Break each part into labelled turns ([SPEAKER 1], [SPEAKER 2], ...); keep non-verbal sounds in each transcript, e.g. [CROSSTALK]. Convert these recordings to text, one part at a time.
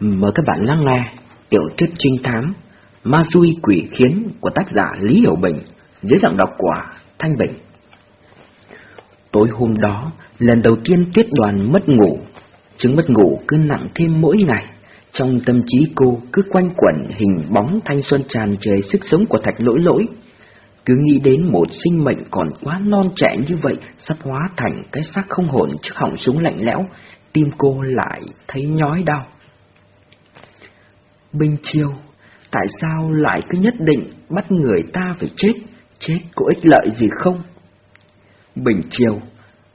[SPEAKER 1] Mời các bạn lắng nghe tiểu thuyết trinh thám Ma Duy Quỷ Khiến của tác giả Lý Hiểu Bình dưới giọng đọc của Thanh Bình. Tối hôm đó, lần đầu tiên Tuyết Đoàn mất ngủ, chứng mất ngủ cứ nặng thêm mỗi ngày. Trong tâm trí cô cứ quanh quẩn hình bóng thanh xuân tràn trề sức sống của thạch lỗi lỗi. Cứ nghĩ đến một sinh mệnh còn quá non trẻ như vậy sắp hóa thành cái xác không hồn trước họng súng lạnh lẽo, tim cô lại thấy nhói đau. Bình Chiêu, tại sao lại cứ nhất định bắt người ta phải chết, chết có ích lợi gì không? Bình Chiêu,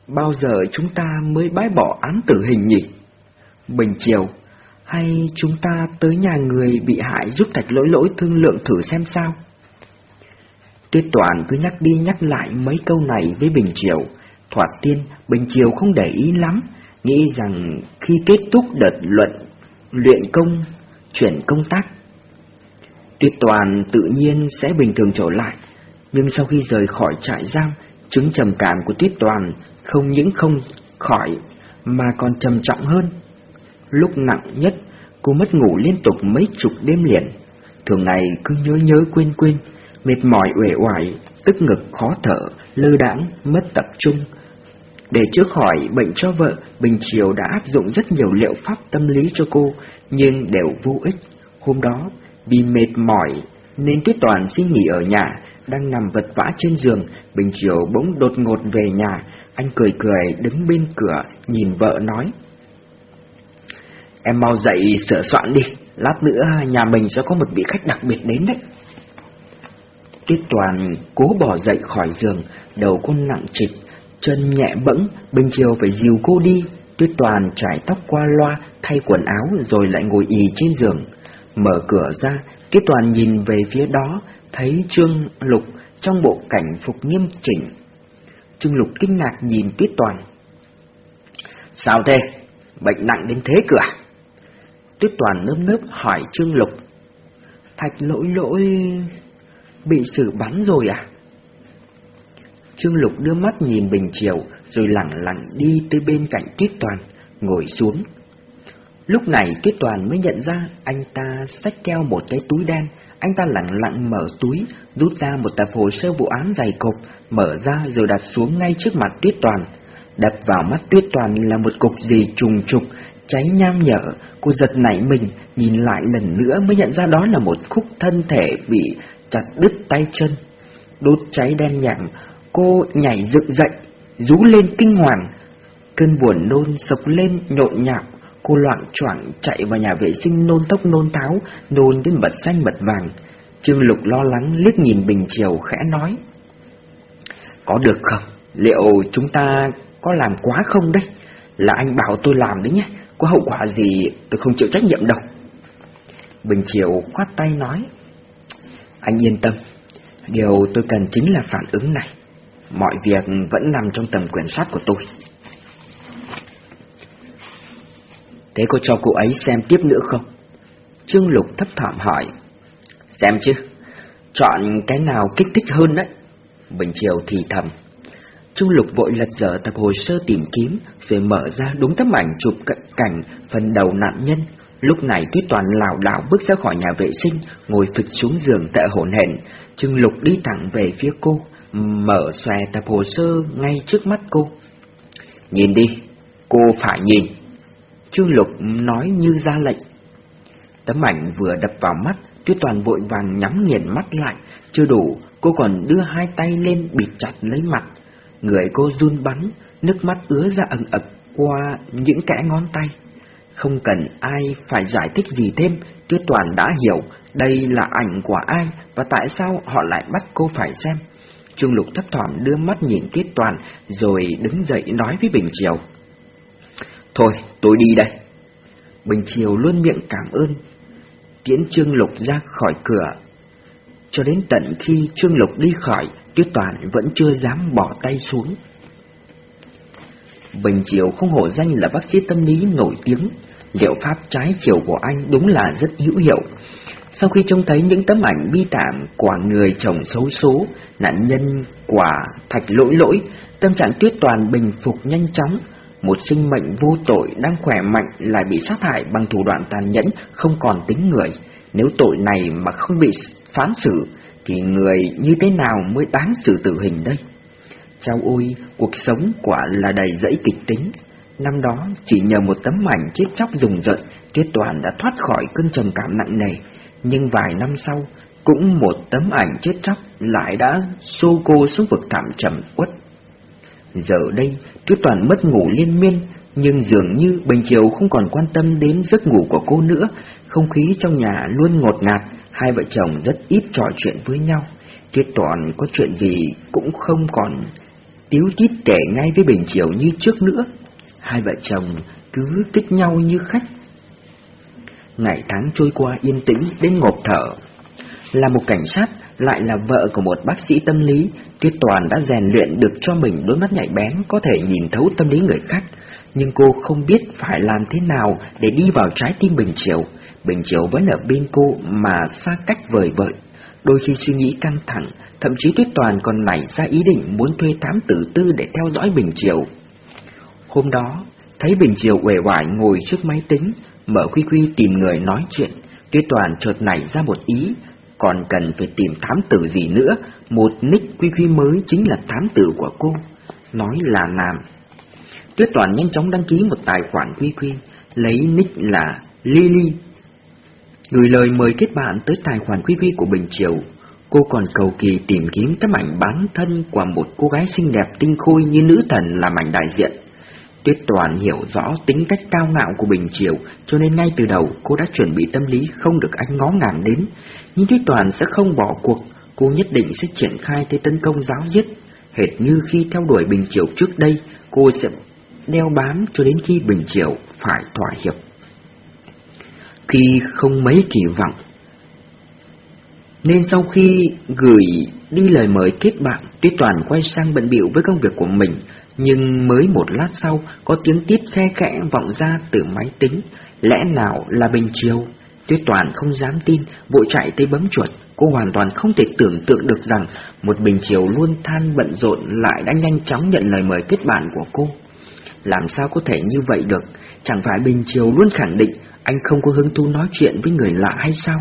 [SPEAKER 1] bao giờ chúng ta mới bãi bỏ án tử hình nhỉ? Bình Chiêu, hay chúng ta tới nhà người bị hại giúp thạch lỗi lỗi thương lượng thử xem sao? Tuyết Toàn cứ nhắc đi nhắc lại mấy câu này với Bình Triều. Thoạt tiên, Bình Triều không để ý lắm, nghĩ rằng khi kết thúc đợt luận, luyện công, chuyển công tác, Tuyết Toàn tự nhiên sẽ bình thường trở lại. Nhưng sau khi rời khỏi trại giam, chứng trầm cảm của Tuyết Toàn không những không khỏi mà còn trầm trọng hơn. Lúc nặng nhất, cô mất ngủ liên tục mấy chục đêm liền, thường ngày cứ nhớ nhớ quên quên, mệt mỏi uể oải, tức ngực khó thở, lơ đãng, mất tập trung. Để chữa khỏi bệnh cho vợ, Bình Triều đã áp dụng rất nhiều liệu pháp tâm lý cho cô, nhưng đều vô ích. Hôm đó, vì mệt mỏi nên Tuyết Toàn xin nghỉ ở nhà, đang nằm vật vã trên giường, Bình Triều bỗng đột ngột về nhà, anh cười cười đứng bên cửa nhìn vợ nói. Em mau dậy sửa soạn đi, lát nữa nhà mình sẽ có một vị khách đặc biệt đến đấy. Tuyết Toàn cố bỏ dậy khỏi giường, đầu cô nặng trịch, chân nhẹ bẫng, Bình Chiều phải dìu cô đi. Tuyết Toàn trải tóc qua loa, thay quần áo rồi lại ngồi ì trên giường. Mở cửa ra, Tuyết Toàn nhìn về phía đó, thấy Trương Lục trong bộ cảnh phục nghiêm chỉnh. Trương Lục kinh ngạc nhìn Tuyết Toàn. Sao thế? Bệnh nặng đến thế cửa? À? Tuyết Toàn nớp nớp hỏi Trương Lục. Thạch lỗi lỗi... Bị xử bắn rồi à? Trương Lục đưa mắt nhìn Bình Triều rồi lặng lặng đi tới bên cạnh Tuyết Toàn, ngồi xuống. Lúc này Tuyết Toàn mới nhận ra anh ta xách theo một cái túi đen, anh ta lặng lặng mở túi, rút ra một tập hồ sơ vụ án dày cộp, mở ra rồi đặt xuống ngay trước mặt Tuyết Toàn. Đập vào mắt Tuyết Toàn là một cục gì trùng trục, cháy nham nhở, cô giật nảy mình, nhìn lại lần nữa mới nhận ra đó là một khúc thân thể bị chặt đứt tay chân. Đốt cháy đen nhạng, cô nhảy dựng dậy, rú lên kinh hoàng. Cơn buồn nôn sộc lên nhộn nhạo, cô loạn choạng chạy vào nhà vệ sinh nôn tốc nôn táo, nôn đến bật xanh bật vàng. Trương Lục lo lắng liếc nhìn Bình Triều khẽ nói. Có được không? Liệu chúng ta có làm quá không đấy? Là anh bảo tôi làm đấy nhé, có hậu quả gì tôi không chịu trách nhiệm đâu. Bình Triều khoát tay nói. Anh yên tâm, điều tôi cần chính là phản ứng này. Mọi việc vẫn nằm trong tầm quyền soát của tôi. Thế cô cho cô ấy xem tiếp nữa không? Trương Lục thấp thỏm hỏi. Xem chứ, chọn cái nào kích thích hơn đấy. Bình Triều thì thầm. Trương Lục vội lật dở tập hồ sơ tìm kiếm, rồi mở ra đúng tấm ảnh chụp cận cảnh phần đầu nạn nhân. Lúc này Tuyết Toàn lảo đảo bước ra khỏi nhà vệ sinh, ngồi phịch xuống giường tệ hổn hển. Trương Lục đi thẳng về phía cô, mở xòe tập hồ sơ ngay trước mắt cô. Nhìn đi, cô phải nhìn. Trương Lục nói như ra lệnh. Tấm ảnh vừa đập vào mắt, Tuyết Toàn vội vàng nhắm nghiền mắt lại, chưa đủ, cô còn đưa hai tay lên bịt chặt lấy mặt. Người cô run bắn, nước mắt ứa ra ẩn ực qua những kẽ ngón tay. Không cần ai phải giải thích gì thêm, Tuyết Toàn đã hiểu đây là ảnh của ai và tại sao họ lại bắt cô phải xem. Trương Lục thấp thỏm đưa mắt nhìn Tuyết Toàn rồi đứng dậy nói với Bình Triều. Thôi, tôi đi đây. Bình Triều luôn miệng cảm ơn. Tiễn Trương Lục ra khỏi cửa. Cho đến tận khi Trương Lục đi khỏi, Tuyết Toàn vẫn chưa dám bỏ tay xuống. Bình Triều không hổ danh là bác sĩ tâm lý nổi tiếng, liệu pháp trái chiều của anh đúng là rất hữu hiệu. Sau khi trông thấy những tấm ảnh bi tạm của người chồng xấu số, nạn nhân quả thạch lỗi lỗi, tâm trạng tuyết toàn bình phục nhanh chóng. một sinh mệnh vô tội đang khỏe mạnh lại bị sát hại bằng thủ đoạn tàn nhẫn không còn tính người. Nếu tội này mà không bị phán xử, thì người như thế nào mới đáng xử tử hình đây? Chao ôi, cuộc sống quả là đầy dẫy kịch tính. Năm đó, chỉ nhờ một tấm ảnh chết chóc rùng rợn, Tuyết Toàn đã thoát khỏi cơn trầm cảm nặng nề. Nhưng vài năm sau, cũng một tấm ảnh chết chóc lại đã xô cô xuống vực thảm trầm uất. Giờ đây, Tuyết Toàn mất ngủ liên miên, nhưng dường như Bình Chiều không còn quan tâm đến giấc ngủ của cô nữa, không khí trong nhà luôn ngột ngạt, hai vợ chồng rất ít trò chuyện với nhau. Tuyết Toàn có chuyện gì cũng không còn tiếu tít kể ngay với Bình Chiều như trước nữa. Hai vợ chồng cứ kích nhau như khách. Ngày tháng trôi qua yên tĩnh đến ngộp thở. Là một cảnh sát, lại là vợ của một bác sĩ tâm lý, Tuyết Toàn đã rèn luyện được cho mình đôi mắt nhạy bén có thể nhìn thấu tâm lý người khác, nhưng cô không biết phải làm thế nào để đi vào trái tim Bình Triều. Bình Triều vẫn ở bên cô mà xa cách vời vợi. Đôi khi suy nghĩ căng thẳng, thậm chí Tuyết Toàn còn nảy ra ý định muốn thuê thám tử tư để theo dõi Bình Triều. Hôm đó, thấy Bình Triều uể oải ngồi trước máy tính, mở quy quy tìm người nói chuyện, Tuyết Toàn chợt nảy ra một ý, còn cần phải tìm thám tử gì nữa, một nick quy quy mới chính là thám tử của cô. Nói là làm. Tuyết Toàn nhanh chóng đăng ký một tài khoản quy quy, lấy nick là Lily. Gửi lời mời kết bạn tới tài khoản quy quy của Bình Triều. Cô còn cầu kỳ tìm kiếm tấm ảnh bán thân của một cô gái xinh đẹp tinh khôi như nữ thần làm ảnh đại diện. Tuyết Toàn hiểu rõ tính cách cao ngạo của Bình Triều, cho nên ngay từ đầu cô đã chuẩn bị tâm lý không được anh ngó ngàng đến. Nhưng Tuyết Toàn sẽ không bỏ cuộc, cô nhất định sẽ triển khai thế tấn công giáo giết. Hệt như khi theo đuổi Bình Triều trước đây, cô sẽ đeo bám cho đến khi Bình Triều phải thỏa hiệp. Khi không mấy kỳ vọng, nên sau khi gửi đi lời mời kết bạn, Tuyết Toàn quay sang bận biểu với công việc của mình, nhưng mới một lát sau có tiếng tiếp khe khẽ vọng ra từ máy tính, lẽ nào là Bình Chiều Tuyết Toàn không dám tin, vội chạy tới bấm chuột, cô hoàn toàn không thể tưởng tượng được rằng một Bình Chiều luôn than bận rộn lại đã nhanh chóng nhận lời mời kết bạn của cô. Làm sao có thể như vậy được, chẳng phải Bình Chiều luôn khẳng định anh không có hứng thú nói chuyện với người lạ hay sao?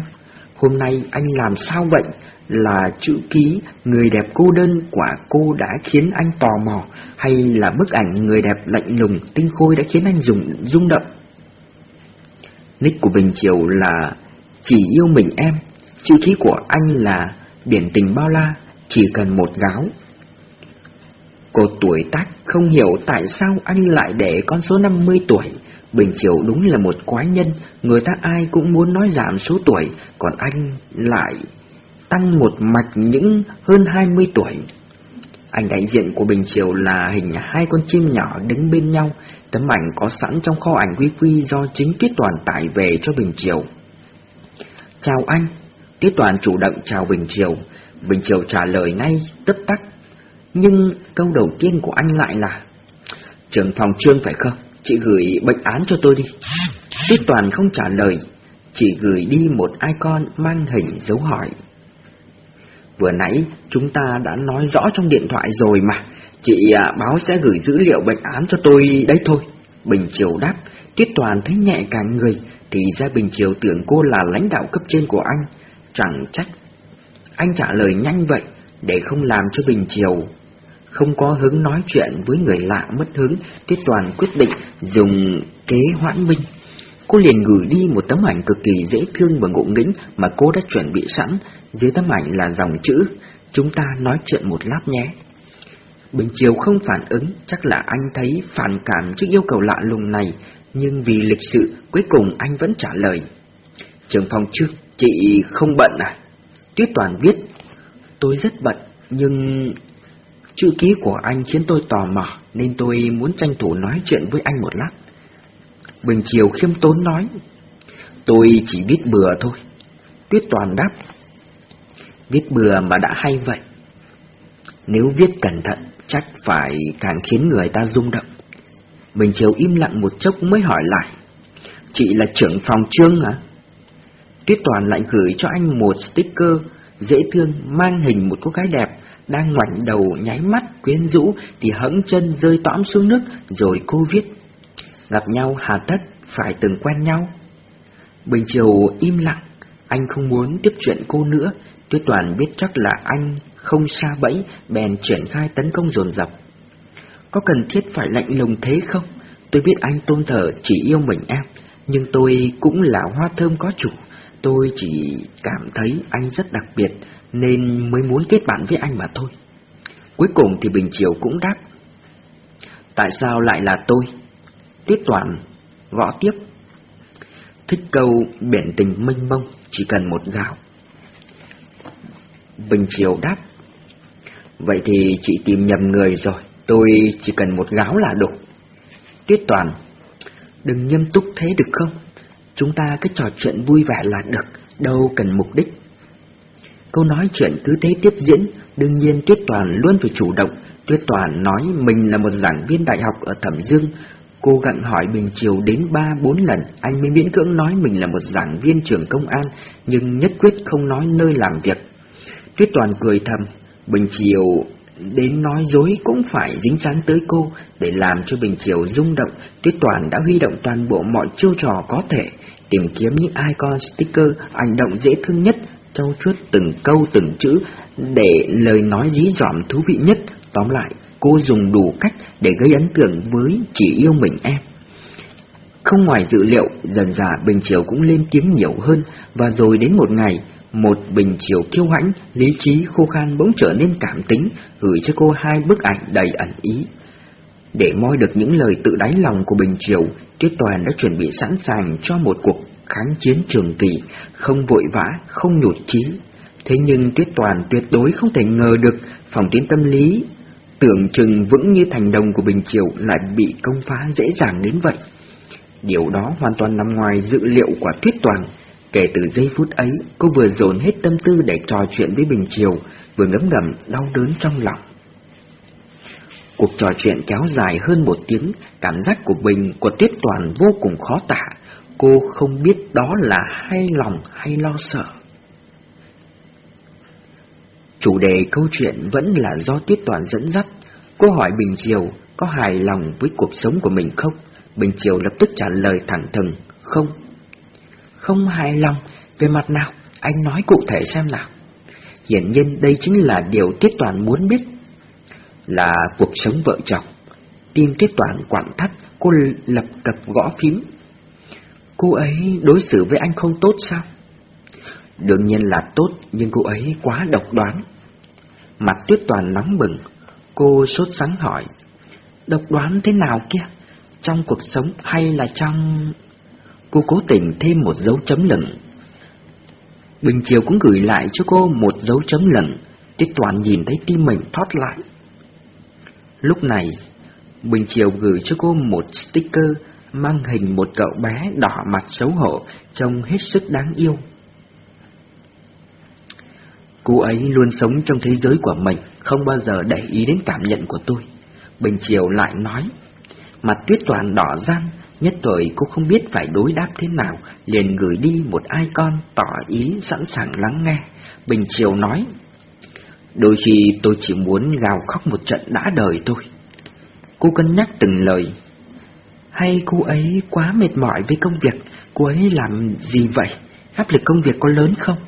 [SPEAKER 1] Hôm nay anh làm sao vậy? Là chữ ký người đẹp cô đơn quả cô đã khiến anh tò mò hay là bức ảnh người đẹp lạnh lùng tinh khôi đã khiến anh dùng rung động? Nick của Bình Triều là chỉ yêu mình em, chữ ký của anh là biển tình bao la, chỉ cần một gáo. Cô tuổi tác không hiểu tại sao anh lại để con số 50 tuổi. Bình Triều đúng là một quái nhân, người ta ai cũng muốn nói giảm số tuổi, còn anh lại tăng một mạch những hơn 20 tuổi. Ảnh đại diện của Bình Triều là hình hai con chim nhỏ đứng bên nhau, tấm ảnh có sẵn trong kho ảnh quy quy do chính Tuyết Toàn tải về cho Bình Triều. Chào anh, Tuyết Toàn chủ động chào Bình Triều, Bình Triều trả lời ngay, tấp tắc. Nhưng câu đầu tiên của anh lại là Trưởng phòng trương phải không? Chị gửi bệnh án cho tôi đi. Tuyết Toàn không trả lời, chỉ gửi đi một icon mang hình dấu hỏi. Vừa nãy chúng ta đã nói rõ trong điện thoại rồi mà, chị à, báo sẽ gửi dữ liệu bệnh án cho tôi đấy thôi. Bình Triều đáp, Tuyết Toàn thấy nhẹ cả người, thì ra Bình Triều tưởng cô là lãnh đạo cấp trên của anh. Chẳng trách. Anh trả lời nhanh vậy, để không làm cho Bình Triều không có hứng nói chuyện với người lạ mất hứng, Tuyết Toàn quyết định dùng kế hoãn minh. Cô liền gửi đi một tấm ảnh cực kỳ dễ thương và ngộ nghĩnh mà cô đã chuẩn bị sẵn, dưới tấm ảnh là dòng chữ, chúng ta nói chuyện một lát nhé. Bình Chiều không phản ứng, chắc là anh thấy phản cảm trước yêu cầu lạ lùng này, nhưng vì lịch sự, cuối cùng anh vẫn trả lời. Trường phòng trước, chị không bận à? Tuyết Toàn viết, tôi rất bận, nhưng chữ ký của anh khiến tôi tò mò, nên tôi muốn tranh thủ nói chuyện với anh một lát. Bình Chiều khiêm tốn nói, tôi chỉ biết bừa thôi. Tuyết Toàn đáp, viết bừa mà đã hay vậy. Nếu viết cẩn thận, chắc phải càng khiến người ta rung động. Bình Chiều im lặng một chốc mới hỏi lại, chị là trưởng phòng trương hả? Tuyết Toàn lại gửi cho anh một sticker dễ thương mang hình một cô gái đẹp, đang ngoảnh đầu nháy mắt quyến rũ thì hững chân rơi tõm xuống nước rồi cô viết. Gặp nhau hà tất, phải từng quen nhau. Bình chiều im lặng, anh không muốn tiếp chuyện cô nữa, Tuyết Toàn biết chắc là anh không xa bẫy, bèn triển khai tấn công dồn dập. Có cần thiết phải lạnh lùng thế không? Tôi biết anh tôn thờ chỉ yêu mình em, nhưng tôi cũng là hoa thơm có chủ. Tôi chỉ cảm thấy anh rất đặc biệt, nên mới muốn kết bạn với anh mà thôi. Cuối cùng thì Bình Triều cũng đáp. Tại sao lại là tôi? Tuyết Toàn gõ tiếp. Thích câu biển tình mênh mông, chỉ cần một gạo. Bình Triều đáp. Vậy thì chị tìm nhầm người rồi, tôi chỉ cần một gáo là đủ. Tuyết Toàn, đừng nghiêm túc thế được không? Chúng ta cứ trò chuyện vui vẻ là được, đâu cần mục đích. Câu nói chuyện cứ thế tiếp diễn, đương nhiên Tuyết Toàn luôn phải chủ động. Tuyết Toàn nói mình là một giảng viên đại học ở Thẩm Dương. Cô gặng hỏi Bình Triều đến ba bốn lần, anh mới miễn cưỡng nói mình là một giảng viên trường công an, nhưng nhất quyết không nói nơi làm việc. Tuyết Toàn cười thầm, Bình Triều đến nói dối cũng phải dính dáng tới cô để làm cho Bình Triều rung động. Tuyết Toàn đã huy động toàn bộ mọi chiêu trò có thể, tìm kiếm những icon sticker, hành động dễ thương nhất, trau chuốt từng câu từng chữ để lời nói dí dỏm thú vị nhất. Tóm lại, cô dùng đủ cách để gây ấn tượng với chỉ yêu mình em. Không ngoài dự liệu, dần dà Bình Triều cũng lên tiếng nhiều hơn, và rồi đến một ngày, một bình chiều kiêu hãnh, lý trí khô khan bỗng trở nên cảm tính, gửi cho cô hai bức ảnh đầy ẩn ý. Để moi được những lời tự đáy lòng của Bình Triều, Tuyết Toàn đã chuẩn bị sẵn sàng cho một cuộc kháng chiến trường kỳ, không vội vã, không nhụt chí. Thế nhưng Tuyết Toàn tuyệt đối không thể ngờ được phòng tuyến tâm lý tưởng chừng vững như thành đồng của Bình Triều lại bị công phá dễ dàng đến vậy. Điều đó hoàn toàn nằm ngoài dự liệu của Tuyết Toàn. Kể từ giây phút ấy, cô vừa dồn hết tâm tư để trò chuyện với Bình Triều, vừa ngấm ngầm đau đớn trong lòng. Cuộc trò chuyện kéo dài hơn một tiếng, cảm giác của Bình của Tuyết Toàn vô cùng khó tả. Cô không biết đó là hay lòng hay lo sợ. Chủ đề câu chuyện vẫn là do Tuyết Toàn dẫn dắt. Cô hỏi Bình Triều có hài lòng với cuộc sống của mình không? Bình Triều lập tức trả lời thẳng thừng, không. Không hài lòng, về mặt nào, anh nói cụ thể xem nào. Hiển nhiên đây chính là điều Tiết Toàn muốn biết. Là cuộc sống vợ chồng. Tim Tiết Toàn quặn thắt, cô lập cập gõ phím. Cô ấy đối xử với anh không tốt sao? Đương nhiên là tốt, nhưng cô ấy quá độc đoán. Mặt Tuyết Toàn nóng bừng, cô sốt sắng hỏi. Độc đoán thế nào kia? Trong cuộc sống hay là trong... Cô cố tình thêm một dấu chấm lửng. Bình Chiều cũng gửi lại cho cô một dấu chấm lửng. Tiết Toàn nhìn thấy tim mình thoát lại. Lúc này, Bình Chiều gửi cho cô một sticker mang hình một cậu bé đỏ mặt xấu hổ, trông hết sức đáng yêu. Cô ấy luôn sống trong thế giới của mình, không bao giờ để ý đến cảm nhận của tôi. Bình Chiều lại nói, mặt tuyết toàn đỏ răng, nhất thời cô không biết phải đối đáp thế nào, liền gửi đi một icon tỏ ý sẵn sàng lắng nghe. Bình Chiều nói, đôi khi tôi chỉ muốn gào khóc một trận đã đời thôi. Cô cân nhắc từng lời. Hay cô ấy quá mệt mỏi với công việc, cô ấy làm gì vậy? Áp lực công việc có lớn không?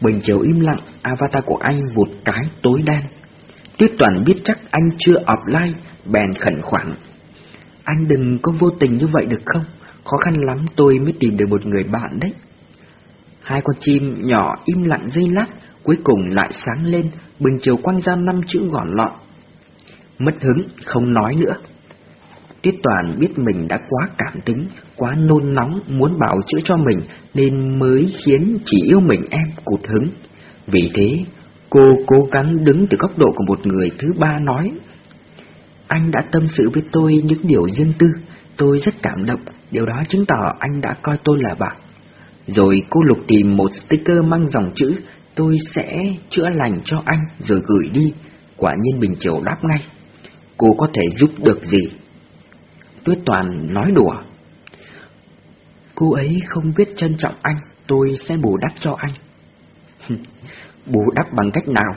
[SPEAKER 1] Bình Chiều im lặng, avatar của anh vụt cái tối đen. Tuyết Toàn biết chắc anh chưa offline, bèn khẩn khoản. Anh đừng có vô tình như vậy được không? Khó khăn lắm tôi mới tìm được một người bạn đấy. Hai con chim nhỏ im lặng dây lát, cuối cùng lại sáng lên, Bình Chiều quăng ra năm chữ gọn lọn. Mất hứng, không nói nữa. Tuyết Toàn biết mình đã quá cảm tính, quá nôn nóng muốn bảo chữa cho mình nên mới khiến chỉ yêu mình em cụt hứng. Vì thế, cô cố gắng đứng từ góc độ của một người thứ ba nói. Anh đã tâm sự với tôi những điều riêng tư, tôi rất cảm động, điều đó chứng tỏ anh đã coi tôi là bạn. Rồi cô lục tìm một sticker mang dòng chữ, tôi sẽ chữa lành cho anh rồi gửi đi. Quả nhiên Bình Triều đáp ngay. Cô có thể giúp được gì? Tuyết Toàn nói đùa. Cô ấy không biết trân trọng anh, tôi sẽ bù đắp cho anh. [LAUGHS] bù đắp bằng cách nào?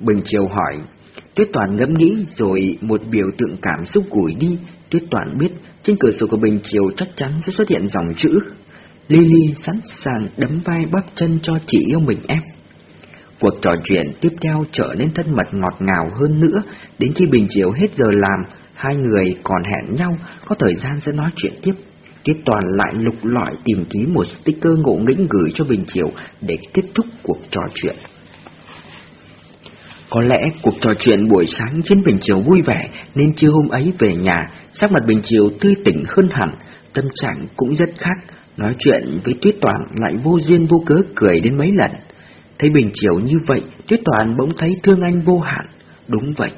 [SPEAKER 1] Bình Triều hỏi, Tuyết Toàn ngẫm nghĩ rồi một biểu tượng cảm xúc gửi đi, Tuyết Toàn biết trên cửa sổ của Bình Triều chắc chắn sẽ xuất hiện dòng chữ Lily sẵn sàng đấm vai bắp chân cho chị yêu mình em. Cuộc trò chuyện tiếp theo trở nên thân mật ngọt ngào hơn nữa, đến khi Bình Triều hết giờ làm, hai người còn hẹn nhau có thời gian sẽ nói chuyện tiếp. Tuyết Toàn lại lục lọi tìm kiếm một sticker ngộ nghĩnh gửi cho Bình Triều để kết thúc cuộc trò chuyện. Có lẽ cuộc trò chuyện buổi sáng khiến Bình Chiều vui vẻ nên chiều hôm ấy về nhà, sắc mặt Bình Chiều tươi tỉnh hơn hẳn, tâm trạng cũng rất khác, nói chuyện với Tuyết Toàn lại vô duyên vô cớ cười đến mấy lần. Thấy Bình Chiều như vậy, Tuyết Toàn bỗng thấy thương anh vô hạn. Đúng vậy,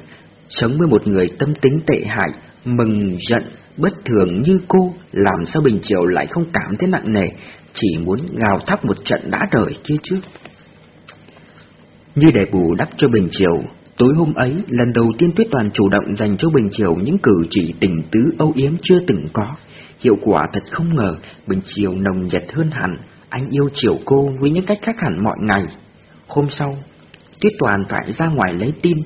[SPEAKER 1] sống với một người tâm tính tệ hại, mừng giận, bất thường như cô, làm sao Bình Chiều lại không cảm thấy nặng nề, chỉ muốn gào thắp một trận đã đời kia trước. Như để bù đắp cho Bình Triều, tối hôm ấy, lần đầu tiên Tuyết Toàn chủ động dành cho Bình Triều những cử chỉ tình tứ âu yếm chưa từng có. Hiệu quả thật không ngờ, Bình Triều nồng nhiệt hơn hẳn, anh yêu chiều cô với những cách khác hẳn mọi ngày. Hôm sau, Tuyết Toàn phải ra ngoài lấy tin,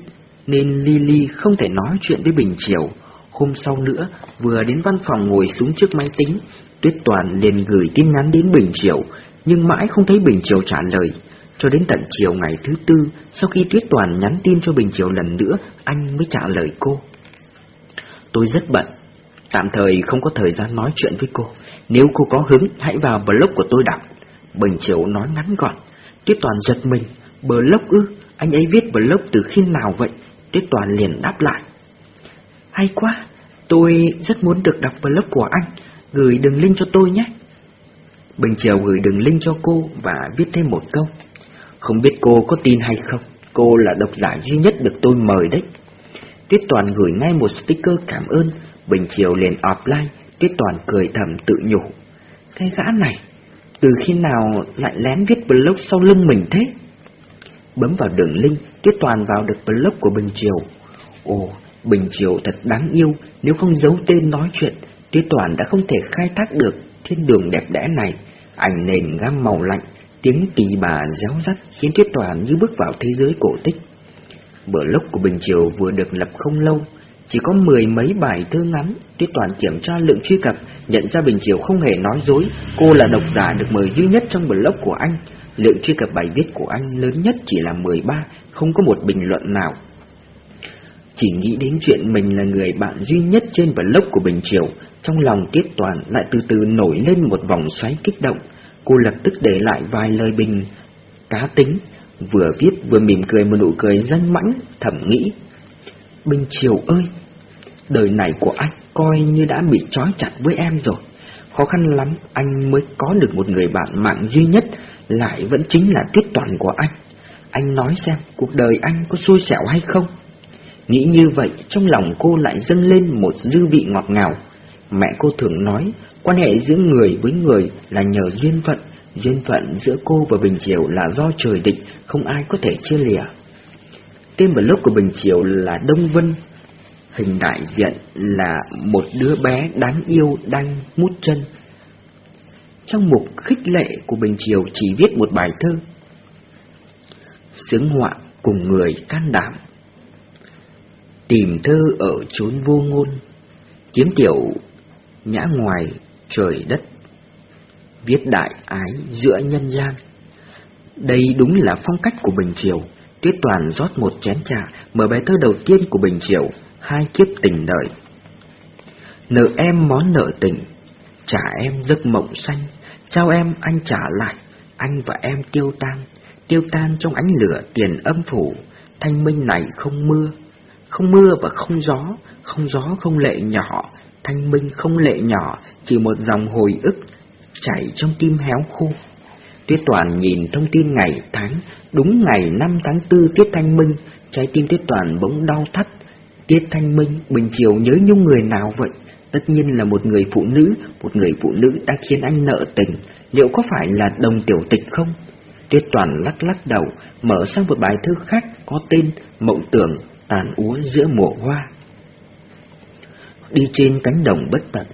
[SPEAKER 1] nên Lily không thể nói chuyện với Bình Triều. Hôm sau nữa, vừa đến văn phòng ngồi xuống trước máy tính, Tuyết Toàn liền gửi tin nhắn đến Bình Triều, nhưng mãi không thấy Bình Triều trả lời. Cho đến tận chiều ngày thứ tư, sau khi Tuyết Toàn nhắn tin cho Bình Triều lần nữa, anh mới trả lời cô. Tôi rất bận, tạm thời không có thời gian nói chuyện với cô. Nếu cô có hứng, hãy vào blog của tôi đọc. Bình Triều nói ngắn gọn. Tuyết Toàn giật mình, blog ư, anh ấy viết blog từ khi nào vậy? Tuyết Toàn liền đáp lại. Hay quá, tôi rất muốn được đọc blog của anh, gửi đường link cho tôi nhé. Bình Triều gửi đường link cho cô và viết thêm một câu. Không biết cô có tin hay không, cô là độc giả duy nhất được tôi mời đấy. Tuyết Toàn gửi ngay một sticker cảm ơn, Bình Chiều liền offline, Tuyết Toàn cười thầm tự nhủ. Cái gã này, từ khi nào lại lén viết blog sau lưng mình thế? Bấm vào đường link, Tuyết Toàn vào được blog của Bình Chiều. Ồ, Bình Chiều thật đáng yêu, nếu không giấu tên nói chuyện, Tuyết Toàn đã không thể khai thác được thiên đường đẹp đẽ này. Ảnh nền gam màu lạnh, tiếng tỳ bà réo rắt khiến Tuyết Toàn như bước vào thế giới cổ tích. Blog của Bình Triều vừa được lập không lâu, chỉ có mười mấy bài thơ ngắn, Tuyết Toàn kiểm tra lượng truy cập, nhận ra Bình Triều không hề nói dối, cô là độc giả được mời duy nhất trong blog của anh. Lượng truy cập bài viết của anh lớn nhất chỉ là 13, không có một bình luận nào. Chỉ nghĩ đến chuyện mình là người bạn duy nhất trên blog của Bình Triều, trong lòng Tuyết Toàn lại từ từ nổi lên một vòng xoáy kích động. Cô lập tức để lại vài lời bình cá tính, vừa viết vừa mỉm cười một nụ cười dân mãnh, thẩm nghĩ Bình Triều ơi, đời này của anh coi như đã bị trói chặt với em rồi. Khó khăn lắm anh mới có được một người bạn mạng duy nhất, lại vẫn chính là tuyết toàn của anh. Anh nói xem cuộc đời anh có xui xẻo hay không? Nghĩ như vậy, trong lòng cô lại dâng lên một dư vị ngọt ngào. Mẹ cô thường nói, quan hệ giữa người với người là nhờ duyên phận, duyên phận giữa cô và Bình Triều là do trời định, không ai có thể chia lìa. Tên blog của Bình Triều là Đông Vân. Hình đại diện là một đứa bé đáng yêu đang mút chân. Trong mục khích lệ của Bình Triều chỉ viết một bài thơ. Sướng họa cùng người can đảm. Tìm thơ ở chốn vô ngôn, kiếm tiểu nhã ngoài trời đất. Viết đại ái giữa nhân gian. Đây đúng là phong cách của Bình Triều. Tuyết Toàn rót một chén trà, mở bài thơ đầu tiên của Bình Triều, hai kiếp tình đời. Nợ em món nợ tình, trả em giấc mộng xanh, trao em anh trả lại, anh và em tiêu tan, tiêu tan trong ánh lửa tiền âm phủ, thanh minh này không mưa, không mưa và không gió, không gió không lệ nhỏ, thanh minh không lệ nhỏ, chỉ một dòng hồi ức chảy trong tim héo khô. Tuyết Toàn nhìn thông tin ngày tháng, đúng ngày 5 tháng 4 Tiết Thanh Minh, trái tim Tuyết Toàn bỗng đau thắt. Tiết Thanh Minh, Bình Chiều nhớ nhung người nào vậy? Tất nhiên là một người phụ nữ, một người phụ nữ đã khiến anh nợ tình, liệu có phải là đồng tiểu tịch không? Tuyết Toàn lắc lắc đầu, mở sang một bài thơ khác có tên Mộng tưởng tàn úa giữa mùa hoa. Đi trên cánh đồng bất tận,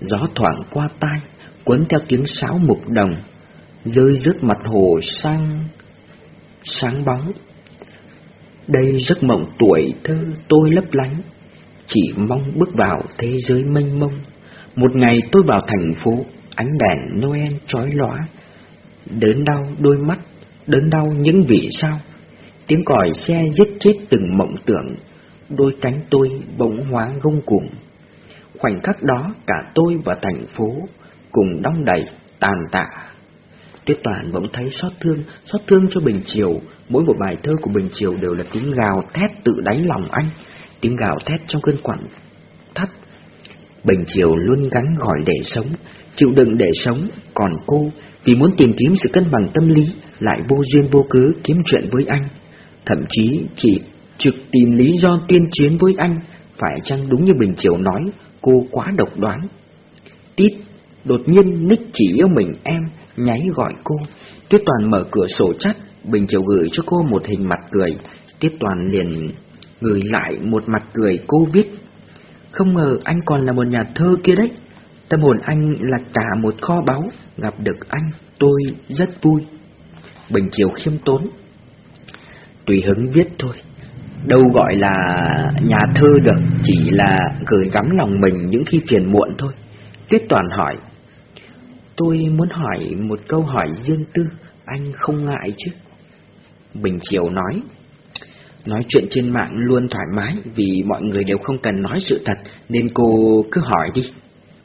[SPEAKER 1] gió thoảng qua tai, cuốn theo tiếng sáo mục đồng, rơi rớt mặt hồ sang sáng bóng. Đây giấc mộng tuổi thơ tôi lấp lánh, chỉ mong bước vào thế giới mênh mông. Một ngày tôi vào thành phố, ánh đèn Noel chói lóa, đớn đau đôi mắt, đớn đau những vì sao. Tiếng còi xe giết chết từng mộng tưởng, đôi cánh tôi bỗng hóa gông cùng. Khoảnh khắc đó cả tôi và thành phố cùng đong đầy, tàn tạ. Tuyết Toàn bỗng thấy xót thương, xót thương cho Bình Triều, mỗi một bài thơ của Bình Triều đều là tiếng gào thét tự đáy lòng anh, tiếng gào thét trong cơn quặn thắt. Bình Triều luôn gắn gọi để sống, chịu đựng để sống, còn cô vì muốn tìm kiếm sự cân bằng tâm lý lại vô duyên vô cớ kiếm chuyện với anh, thậm chí chỉ trực tìm lý do tuyên chiến với anh, phải chăng đúng như Bình Triều nói, cô quá độc đoán. Tít, đột nhiên Nick chỉ yêu mình em, nháy gọi cô. Tuyết Toàn mở cửa sổ chắt, Bình chiều gửi cho cô một hình mặt cười. Tuyết Toàn liền gửi lại một mặt cười cô biết. Không ngờ anh còn là một nhà thơ kia đấy. Tâm hồn anh là cả một kho báu, gặp được anh, tôi rất vui. Bình chiều khiêm tốn. Tùy hứng viết thôi, đâu gọi là nhà thơ được, chỉ là gửi gắm lòng mình những khi phiền muộn thôi. Tuyết Toàn hỏi, tôi muốn hỏi một câu hỏi riêng tư, anh không ngại chứ? Bình Triều nói, nói chuyện trên mạng luôn thoải mái vì mọi người đều không cần nói sự thật nên cô cứ hỏi đi.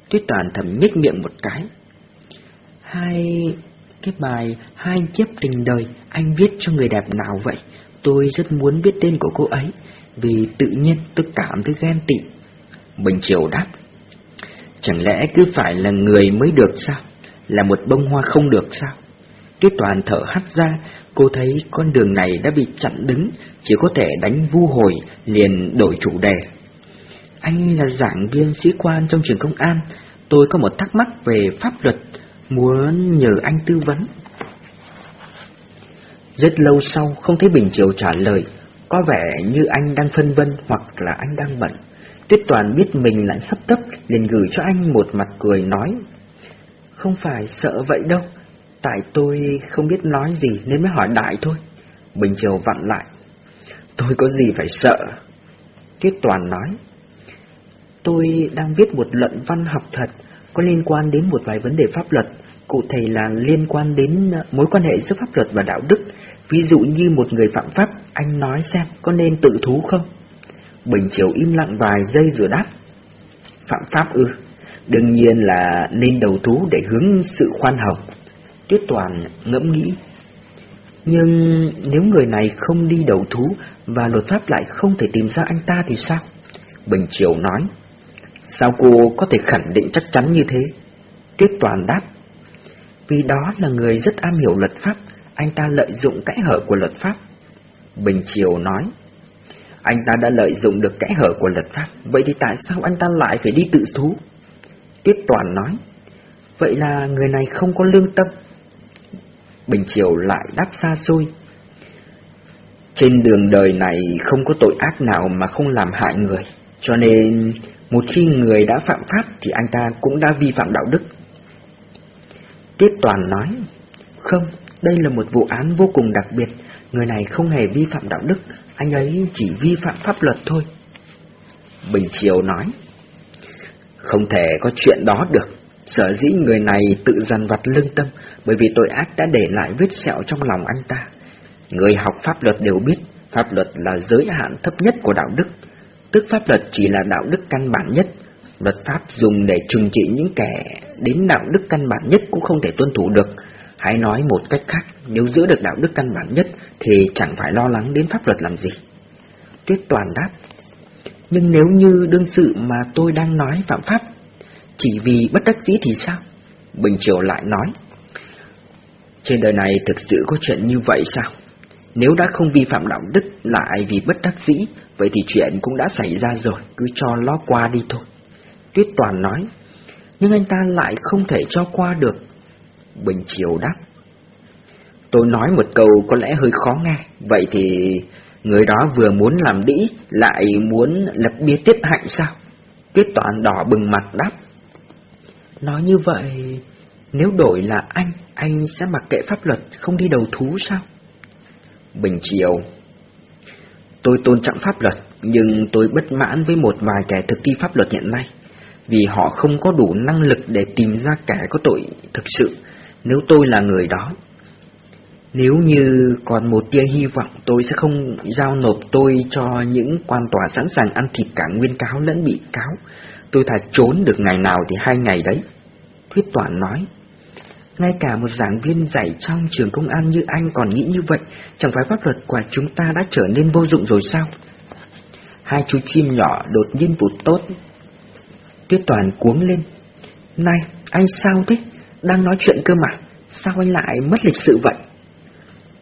[SPEAKER 1] Tuyết Toàn thầm nhếch miệng một cái. Hai... cái bài Hai kiếp tình đời anh viết cho người đẹp nào vậy? Tôi rất muốn biết tên của cô ấy, vì tự nhiên tôi cảm thấy ghen tị. Bình Triều đáp, chẳng lẽ cứ phải là người mới được sao? Là một bông hoa không được sao? Tuyết Toàn thở hắt ra, cô thấy con đường này đã bị chặn đứng, chỉ có thể đánh vu hồi, liền đổi chủ đề. Anh là giảng viên sĩ quan trong trường công an, tôi có một thắc mắc về pháp luật, muốn nhờ anh tư vấn. Rất lâu sau không thấy Bình Triều trả lời, có vẻ như anh đang phân vân hoặc là anh đang bận. Tuyết Toàn biết mình lại hấp tấp, liền gửi cho anh một mặt cười nói. Không phải sợ vậy đâu, tại tôi không biết nói gì nên mới hỏi đại thôi. Bình Triều vặn lại. Tôi có gì phải sợ? Tuyết Toàn nói. Tôi đang viết một luận văn học thật, có liên quan đến một vài vấn đề pháp luật, cụ thể là liên quan đến ờ, mối quan hệ giữa pháp luật và đạo đức, Ví dụ như một người phạm pháp, anh nói xem có nên tự thú không? Bình chiều im lặng vài giây rồi đáp. Phạm pháp ư? Đương nhiên là nên đầu thú để hướng sự khoan hồng. Tuyết Toàn ngẫm nghĩ. Nhưng nếu người này không đi đầu thú và luật pháp lại không thể tìm ra anh ta thì sao? Bình Triều nói. Sao cô có thể khẳng định chắc chắn như thế? Tuyết Toàn đáp. Vì đó là người rất am hiểu luật pháp anh ta lợi dụng kẽ hở của luật pháp. Bình Triều nói, anh ta đã lợi dụng được kẽ hở của luật pháp, vậy thì tại sao anh ta lại phải đi tự thú? Tiết Toàn nói, vậy là người này không có lương tâm. Bình Triều lại đáp xa xôi. Trên đường đời này không có tội ác nào mà không làm hại người, cho nên một khi người đã phạm pháp thì anh ta cũng đã vi phạm đạo đức. Tiết Toàn nói, không, đây là một vụ án vô cùng đặc biệt, người này không hề vi phạm đạo đức, anh ấy chỉ vi phạm pháp luật thôi. Bình Triều nói, không thể có chuyện đó được, sở dĩ người này tự dằn vặt lương tâm bởi vì tội ác đã để lại vết sẹo trong lòng anh ta. Người học pháp luật đều biết, pháp luật là giới hạn thấp nhất của đạo đức, tức pháp luật chỉ là đạo đức căn bản nhất, luật pháp dùng để trừng trị những kẻ đến đạo đức căn bản nhất cũng không thể tuân thủ được, Hãy nói một cách khác, nếu giữ được đạo đức căn bản nhất thì chẳng phải lo lắng đến pháp luật làm gì. Tuyết Toàn đáp, nhưng nếu như đương sự mà tôi đang nói phạm pháp, chỉ vì bất đắc dĩ thì sao? Bình Triều lại nói, trên đời này thực sự có chuyện như vậy sao? Nếu đã không vi phạm đạo đức lại vì bất đắc dĩ, vậy thì chuyện cũng đã xảy ra rồi, cứ cho lo qua đi thôi. Tuyết Toàn nói, nhưng anh ta lại không thể cho qua được Bình Triều đáp. Tôi nói một câu có lẽ hơi khó nghe, vậy thì người đó vừa muốn làm đĩ lại muốn lập bia tiết hạnh sao? Tuyết toàn đỏ bừng mặt đáp. Nói như vậy, nếu đổi là anh, anh sẽ mặc kệ pháp luật không đi đầu thú sao? Bình Triều Tôi tôn trọng pháp luật, nhưng tôi bất mãn với một vài kẻ thực thi pháp luật hiện nay, vì họ không có đủ năng lực để tìm ra kẻ có tội thực sự, nếu tôi là người đó. Nếu như còn một tia hy vọng, tôi sẽ không giao nộp tôi cho những quan tòa sẵn sàng ăn thịt cả nguyên cáo lẫn bị cáo. Tôi thà trốn được ngày nào thì hai ngày đấy. Thuyết toàn nói. Ngay cả một giảng viên dạy trong trường công an như anh còn nghĩ như vậy, chẳng phải pháp luật của chúng ta đã trở nên vô dụng rồi sao? Hai chú chim nhỏ đột nhiên vụt tốt. Tuyết toàn cuống lên. Này, anh sao thế? Đang nói chuyện cơ mà. Sao anh lại mất lịch sự vậy?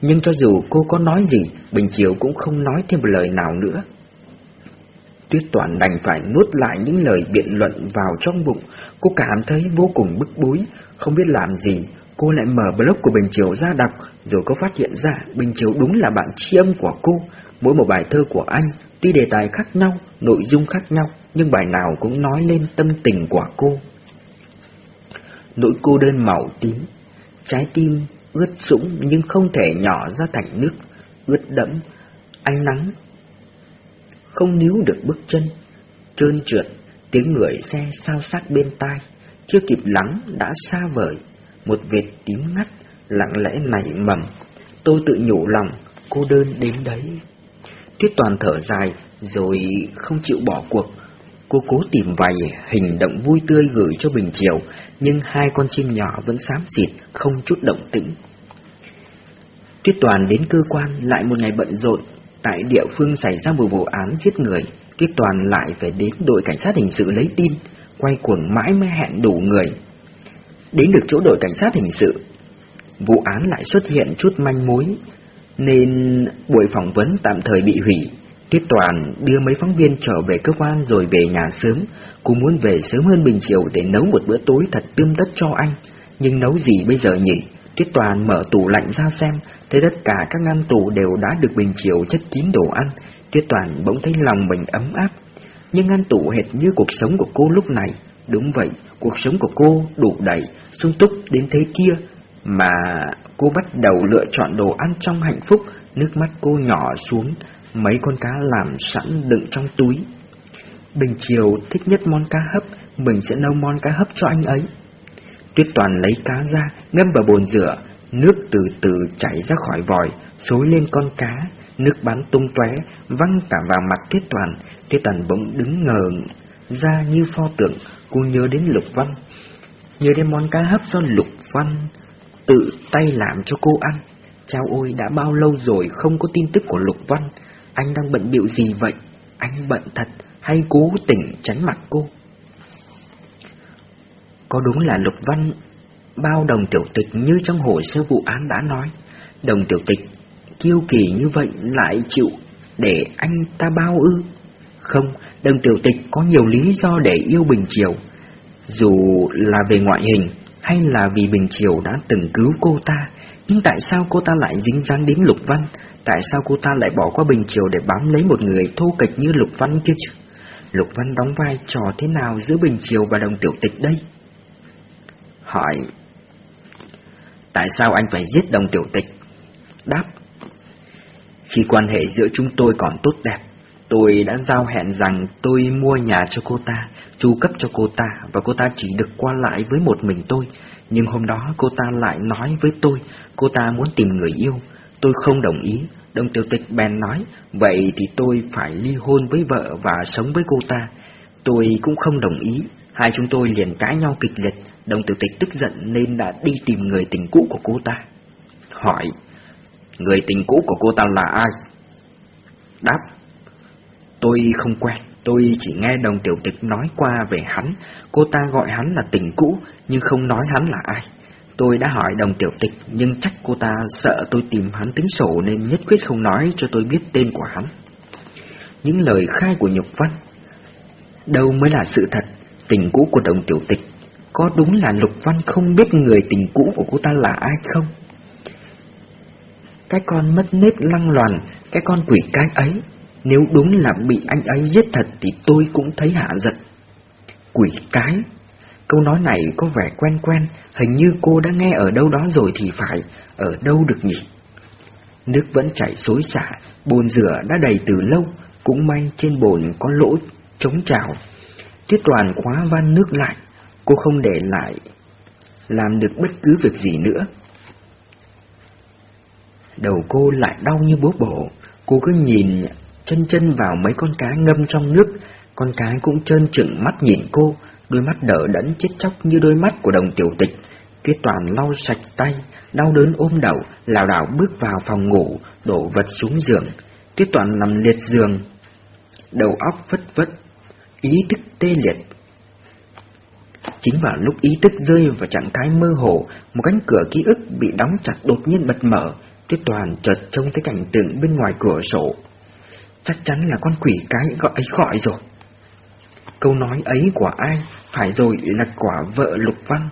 [SPEAKER 1] Nhưng cho dù cô có nói gì, Bình Chiều cũng không nói thêm một lời nào nữa. Tuyết Toàn đành phải nuốt lại những lời biện luận vào trong bụng, cô cảm thấy vô cùng bức bối, không biết làm gì. Cô lại mở blog của Bình Chiều ra đọc, rồi có phát hiện ra Bình Chiều đúng là bạn tri âm của cô. Mỗi một bài thơ của anh, tuy đề tài khác nhau, nội dung khác nhau, nhưng bài nào cũng nói lên tâm tình của cô. Nỗi cô đơn màu tím, trái tim ướt sũng nhưng không thể nhỏ ra thành nước, ướt đẫm, ánh nắng. Không níu được bước chân, trơn trượt, tiếng người xe sao sắc bên tai, chưa kịp lắng đã xa vời, một vệt tím ngắt, lặng lẽ nảy mầm. Tôi tự nhủ lòng, cô đơn đến đấy. Tiết toàn thở dài, rồi không chịu bỏ cuộc. Cô cố tìm vài hình động vui tươi gửi cho Bình Chiều, nhưng hai con chim nhỏ vẫn xám xịt, không chút động tĩnh. Tuyết Toàn đến cơ quan lại một ngày bận rộn, tại địa phương xảy ra một vụ án giết người, Tuyết Toàn lại phải đến đội cảnh sát hình sự lấy tin, quay cuồng mãi mới hẹn đủ người. Đến được chỗ đội cảnh sát hình sự, vụ án lại xuất hiện chút manh mối, nên buổi phỏng vấn tạm thời bị hủy. Tuyết Toàn đưa mấy phóng viên trở về cơ quan rồi về nhà sớm, cô muốn về sớm hơn Bình Chiều để nấu một bữa tối thật tươm tất cho anh, nhưng nấu gì bây giờ nhỉ? Tuyết Toàn mở tủ lạnh ra xem, thấy tất cả các ngăn tủ đều đã được Bình Chiều chất kín đồ ăn. Tuyết Toàn bỗng thấy lòng mình ấm áp, nhưng ngăn tủ hệt như cuộc sống của cô lúc này. Đúng vậy, cuộc sống của cô đủ đầy, sung túc đến thế kia, mà cô bắt đầu lựa chọn đồ ăn trong hạnh phúc, nước mắt cô nhỏ xuống, mấy con cá làm sẵn đựng trong túi. Bình Chiều thích nhất món cá hấp, mình sẽ nấu món cá hấp cho anh ấy. Tuyết Toàn lấy cá ra, ngâm vào bồn rửa, nước từ từ chảy ra khỏi vòi, xối lên con cá, nước bắn tung tóe, văng cả vào mặt Tuyết Toàn. Tuyết Toàn bỗng đứng ngờ ra như pho tượng, cô nhớ đến Lục Văn, nhớ đến món cá hấp do Lục Văn tự tay làm cho cô ăn. Chao ôi, đã bao lâu rồi không có tin tức của Lục Văn, anh đang bận bịu gì vậy? Anh bận thật hay cố tình tránh mặt cô? Có đúng là Lục Văn bao đồng tiểu tịch như trong hồ sơ vụ án đã nói, đồng tiểu tịch kiêu kỳ như vậy lại chịu để anh ta bao ư? Không, đồng tiểu tịch có nhiều lý do để yêu Bình Triều, dù là về ngoại hình hay là vì Bình Triều đã từng cứu cô ta, nhưng tại sao cô ta lại dính dáng đến Lục Văn? Tại sao cô ta lại bỏ qua Bình Triều để bám lấy một người thô kịch như Lục Văn kia chứ? Lục Văn đóng vai trò thế nào giữa Bình Triều và đồng tiểu tịch đây? Hỏi Tại sao anh phải giết đồng tiểu tịch? Đáp Khi quan hệ giữa chúng tôi còn tốt đẹp Tôi đã giao hẹn rằng tôi mua nhà cho cô ta, chu cấp cho cô ta và cô ta chỉ được qua lại với một mình tôi. Nhưng hôm đó cô ta lại nói với tôi, cô ta muốn tìm người yêu. Tôi không đồng ý, đồng tiểu tịch bèn nói, vậy thì tôi phải ly hôn với vợ và sống với cô ta. Tôi cũng không đồng ý, hai chúng tôi liền cãi nhau kịch liệt, đồng tiểu tịch tức giận nên đã đi tìm người tình cũ của cô ta. Hỏi, người tình cũ của cô ta là ai? Đáp, tôi không quen, tôi chỉ nghe đồng tiểu tịch nói qua về hắn, cô ta gọi hắn là tình cũ nhưng không nói hắn là ai. Tôi đã hỏi đồng tiểu tịch nhưng chắc cô ta sợ tôi tìm hắn tính sổ nên nhất quyết không nói cho tôi biết tên của hắn. Những lời khai của Nhục Văn Đâu mới là sự thật, tình cũ của đồng tiểu tịch có đúng là Lục Văn không biết người tình cũ của cô ta là ai không? Cái con mất nết lăng loàn, cái con quỷ cái ấy, nếu đúng là bị anh ấy giết thật thì tôi cũng thấy hạ giận. Quỷ cái, câu nói này có vẻ quen quen, hình như cô đã nghe ở đâu đó rồi thì phải, ở đâu được nhỉ? nước vẫn chảy xối xả, bồn rửa đã đầy từ lâu, cũng may trên bồn có lỗ chống trào. Tuyết toàn khóa van nước lại, cô không để lại làm được bất cứ việc gì nữa. Đầu cô lại đau như bố bổ, cô cứ nhìn chân chân vào mấy con cá ngâm trong nước, con cá cũng trơn trừng mắt nhìn cô, đôi mắt đỡ đẫn chết chóc như đôi mắt của đồng tiểu tịch. Tuyết toàn lau sạch tay, đau đớn ôm đầu, lảo đảo bước vào phòng ngủ, đổ vật xuống giường. Tuyết toàn nằm liệt giường, đầu óc vất vất, ý thức tê liệt. Chính vào lúc ý thức rơi vào trạng thái mơ hồ, một cánh cửa ký ức bị đóng chặt đột nhiên bật mở, Tuyết toàn chợt trông thấy cảnh tượng bên ngoài cửa sổ. Chắc chắn là con quỷ cái gọi ấy gọi rồi. Câu nói ấy của ai? Phải rồi là quả vợ Lục Văn.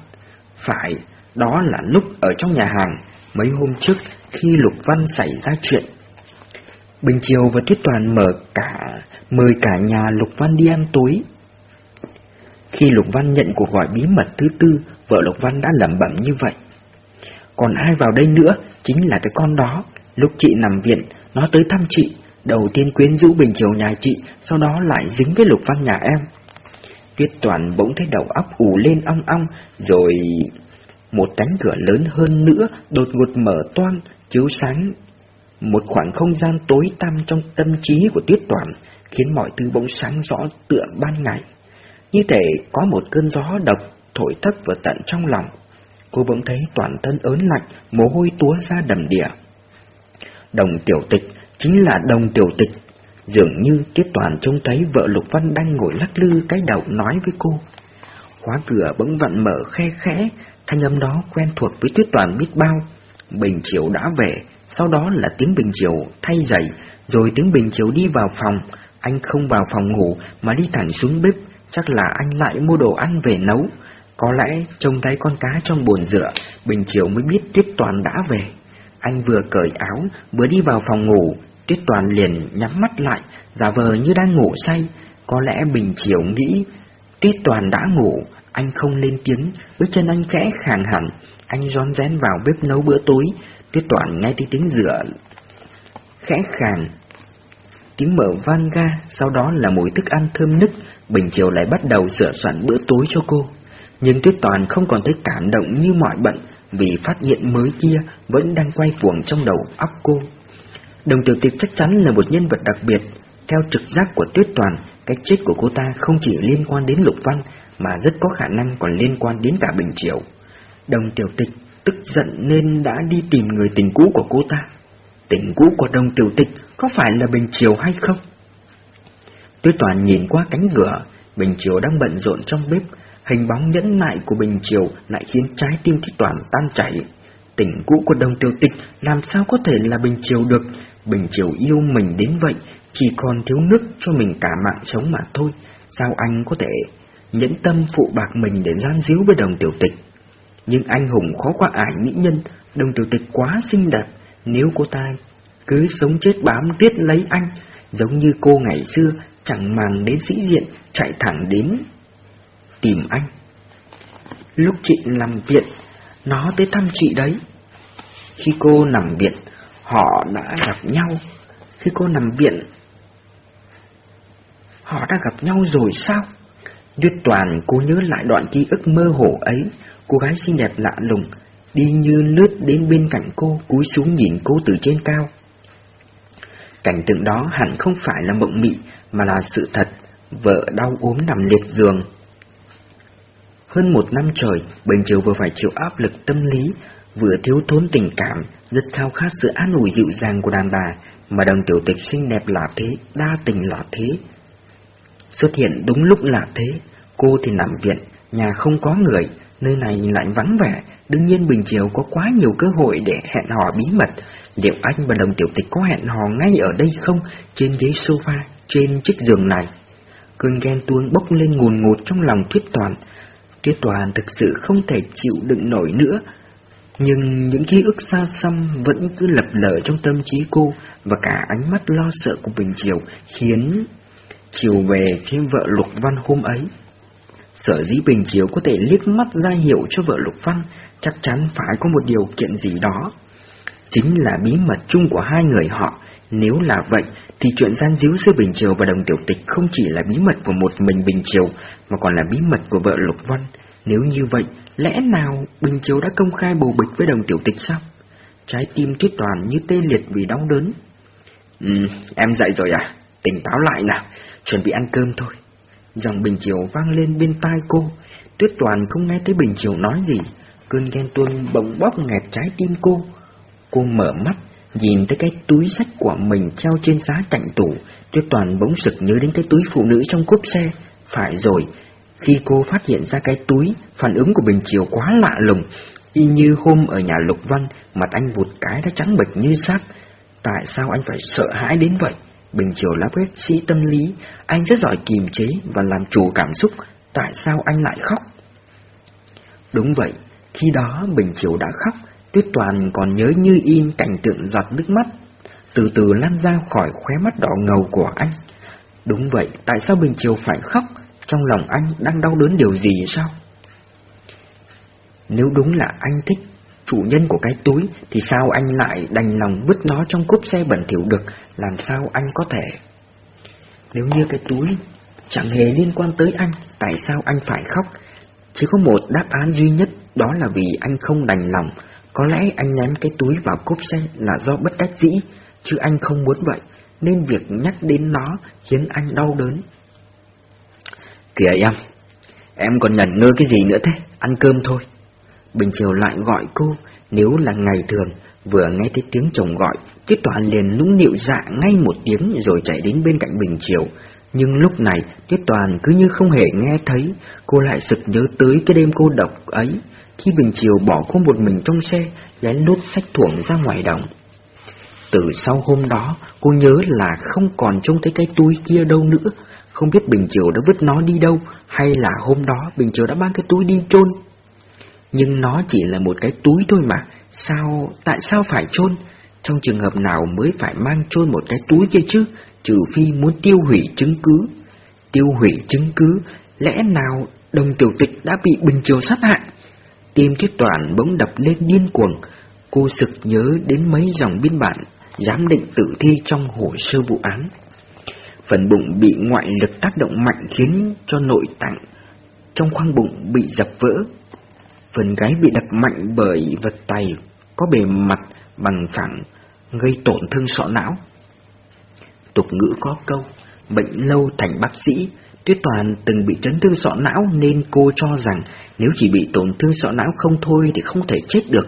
[SPEAKER 1] Phải, đó là lúc ở trong nhà hàng, mấy hôm trước khi Lục Văn xảy ra chuyện. Bình Chiều và Tuyết Toàn mở cả, mời cả nhà Lục Văn đi ăn tối. Khi Lục Văn nhận cuộc gọi bí mật thứ tư, vợ Lục Văn đã lẩm bẩm như vậy. Còn ai vào đây nữa, chính là cái con đó. Lúc chị nằm viện, nó tới thăm chị, đầu tiên quyến rũ Bình Chiều nhà chị, sau đó lại dính với Lục Văn nhà em. Tuyết Toàn bỗng thấy đầu óc ù lên ong ong, rồi một cánh cửa lớn hơn nữa đột ngột mở toang chiếu sáng một khoảng không gian tối tăm trong tâm trí của Tuyết Toàn, khiến mọi thứ bỗng sáng rõ tựa ban ngày. Như thể có một cơn gió độc thổi thấp vào tận trong lòng. Cô bỗng thấy toàn thân ớn lạnh, mồ hôi túa ra đầm đìa. Đồng tiểu tịch chính là đồng tiểu tịch. Dường như Tuyết Toàn trông thấy vợ Lục Văn đang ngồi lắc lư cái đầu nói với cô. Khóa cửa bỗng vặn mở khe khẽ, thanh âm đó quen thuộc với Tuyết Toàn biết bao. Bình Chiều đã về, sau đó là tiếng Bình Chiều thay giày, rồi tiếng Bình Chiều đi vào phòng. Anh không vào phòng ngủ mà đi thẳng xuống bếp, chắc là anh lại mua đồ ăn về nấu. Có lẽ trông thấy con cá trong bồn rửa, Bình Chiều mới biết Tuyết Toàn đã về. Anh vừa cởi áo, vừa đi vào phòng ngủ, Tuyết Toàn liền nhắm mắt lại, giả vờ như đang ngủ say. Có lẽ Bình Chiều nghĩ Tuyết Toàn đã ngủ, anh không lên tiếng, bước chân anh khẽ khàng hẳn, anh rón rén vào bếp nấu bữa tối, Tuyết Toàn nghe thấy tiếng rửa khẽ khàng, tiếng mở van ga, sau đó là mùi thức ăn thơm nức, Bình Chiều lại bắt đầu sửa soạn bữa tối cho cô. Nhưng Tuyết Toàn không còn thấy cảm động như mọi bận, vì phát hiện mới kia vẫn đang quay cuồng trong đầu óc cô. Đồng tiểu tịch chắc chắn là một nhân vật đặc biệt. Theo trực giác của Tuyết Toàn, cái chết của cô ta không chỉ liên quan đến Lục Văn, mà rất có khả năng còn liên quan đến cả Bình Triều. Đồng tiểu tịch tức giận nên đã đi tìm người tình cũ của cô ta. Tình cũ của đồng tiểu tịch có phải là Bình Triều hay không? Tuyết Toàn nhìn qua cánh cửa, Bình Triều đang bận rộn trong bếp, hình bóng nhẫn nại của Bình Triều lại khiến trái tim Tuyết Toàn tan chảy. Tình cũ của đồng tiểu tịch làm sao có thể là Bình Triều được, Bình Triều yêu mình đến vậy, chỉ còn thiếu nước cho mình cả mạng sống mà thôi, sao anh có thể nhẫn tâm phụ bạc mình để gian díu với đồng tiểu tịch? Nhưng anh hùng khó qua ải mỹ nhân, đồng tiểu tịch quá xinh đẹp, nếu cô ta cứ sống chết bám riết lấy anh, giống như cô ngày xưa chẳng màng đến sĩ diện, chạy thẳng đến tìm anh. Lúc chị nằm viện, nó tới thăm chị đấy. Khi cô nằm viện, họ đã gặp nhau. Khi cô nằm viện, họ đã gặp nhau rồi sao? Tuyết toàn cô nhớ lại đoạn ký ức mơ hồ ấy, cô gái xinh đẹp lạ lùng, đi như lướt đến bên cạnh cô, cúi xuống nhìn cô từ trên cao. Cảnh tượng đó hẳn không phải là mộng mị, mà là sự thật, vợ đau ốm nằm liệt giường. Hơn một năm trời, Bình Triều vừa phải chịu áp lực tâm lý, vừa thiếu thốn tình cảm, rất khao khát sự an ủi dịu dàng của đàn bà, mà đồng tiểu tịch xinh đẹp là thế, đa tình là thế. Xuất hiện đúng lúc là thế, cô thì nằm viện, nhà không có người, nơi này lại vắng vẻ, đương nhiên Bình Triều có quá nhiều cơ hội để hẹn hò bí mật. Liệu anh và đồng tiểu tịch có hẹn hò ngay ở đây không, trên ghế sofa, trên chiếc giường này? Cơn ghen tuông bốc lên ngùn ngụt trong lòng Tuyết Toàn. Tuyết Toàn thực sự không thể chịu đựng nổi nữa, nhưng những ký ức xa xăm vẫn cứ lập lờ trong tâm trí cô và cả ánh mắt lo sợ của Bình Triều khiến chiều về khi vợ Lục Văn hôm ấy. Sở dĩ Bình Triều có thể liếc mắt ra hiệu cho vợ Lục Văn chắc chắn phải có một điều kiện gì đó. chính là bí mật chung của hai người họ. Nếu là vậy, thì chuyện gian díu giữa Bình Triều và Đồng Tiểu Tịch không chỉ là bí mật của một mình Bình Triều, mà còn là bí mật của vợ Lục Văn. Nếu như vậy, lẽ nào Bình Chiếu đã công khai bồ bịch với Đồng Tiểu Tịch sao? Trái tim Tuyết Toàn như tê liệt vì đau đớn. Ừ, em dậy rồi à? Tỉnh táo lại nào, chuẩn bị ăn cơm thôi. Dòng Bình Chiếu vang lên bên tai cô, Tuyết Toàn không nghe thấy Bình Chiếu nói gì, cơn ghen tuông bỗng bóp nghẹt trái tim cô. Cô mở mắt, nhìn thấy cái túi sách của mình treo trên giá cạnh tủ, Tuyết Toàn bỗng sực nhớ đến cái túi phụ nữ trong cốp xe. Phải rồi, khi cô phát hiện ra cái túi, phản ứng của Bình Triều quá lạ lùng, y như hôm ở nhà Lục Văn, mặt anh vụt cái đã trắng bệch như sáp. Tại sao anh phải sợ hãi đến vậy? Bình Triều là bác sĩ tâm lý, anh rất giỏi kiềm chế và làm chủ cảm xúc, tại sao anh lại khóc? Đúng vậy, khi đó Bình Triều đã khóc, Tuyết Toàn còn nhớ như in cảnh tượng giọt nước mắt, từ từ lan ra khỏi khóe mắt đỏ ngầu của anh. Đúng vậy, tại sao Bình Triều phải khóc? Trong lòng anh đang đau đớn điều gì sao? Nếu đúng là anh thích chủ nhân của cái túi thì sao anh lại đành lòng vứt nó trong cốp xe bẩn thỉu được, làm sao anh có thể? Nếu như cái túi chẳng hề liên quan tới anh, tại sao anh phải khóc? Chỉ có một đáp án duy nhất, đó là vì anh không đành lòng. Có lẽ anh ném cái túi vào cốp xe là do bất đắc dĩ, chứ anh không muốn vậy, nên việc nhắc đến nó khiến anh đau đớn. Kìa em, em còn ngẩn ngơ cái gì nữa thế, ăn cơm thôi. Bình Triều lại gọi cô, nếu là ngày thường, vừa nghe thấy tiếng chồng gọi, Tuyết Toàn liền nũng nịu dạ ngay một tiếng rồi chạy đến bên cạnh Bình Triều. Nhưng lúc này, Tuyết Toàn cứ như không hề nghe thấy, cô lại sực nhớ tới cái đêm cô độc ấy, khi Bình Triều bỏ cô một mình trong xe, lén lút sách thuổng ra ngoài đồng. Từ sau hôm đó, cô nhớ là không còn trông thấy cái túi kia đâu nữa, không biết Bình Triều đã vứt nó đi đâu, hay là hôm đó Bình Triều đã mang cái túi đi chôn nhưng nó chỉ là một cái túi thôi mà, sao, tại sao phải chôn? Trong trường hợp nào mới phải mang chôn một cái túi kia chứ, trừ phi muốn tiêu hủy chứng cứ. Tiêu hủy chứng cứ, lẽ nào đồng tiểu tịch đã bị Bình Triều sát hại? Tim thiết toàn bỗng đập lên điên cuồng, cô sực nhớ đến mấy dòng biên bản giám định tử thi trong hồ sơ vụ án. Phần bụng bị ngoại lực tác động mạnh khiến cho nội tạng trong khoang bụng bị dập vỡ, Phần gáy bị đập mạnh bởi vật tay có bề mặt bằng phẳng, gây tổn thương sọ não. Tục ngữ có câu, bệnh lâu thành bác sĩ, Tuyết Toàn từng bị chấn thương sọ não nên cô cho rằng nếu chỉ bị tổn thương sọ não không thôi thì không thể chết được.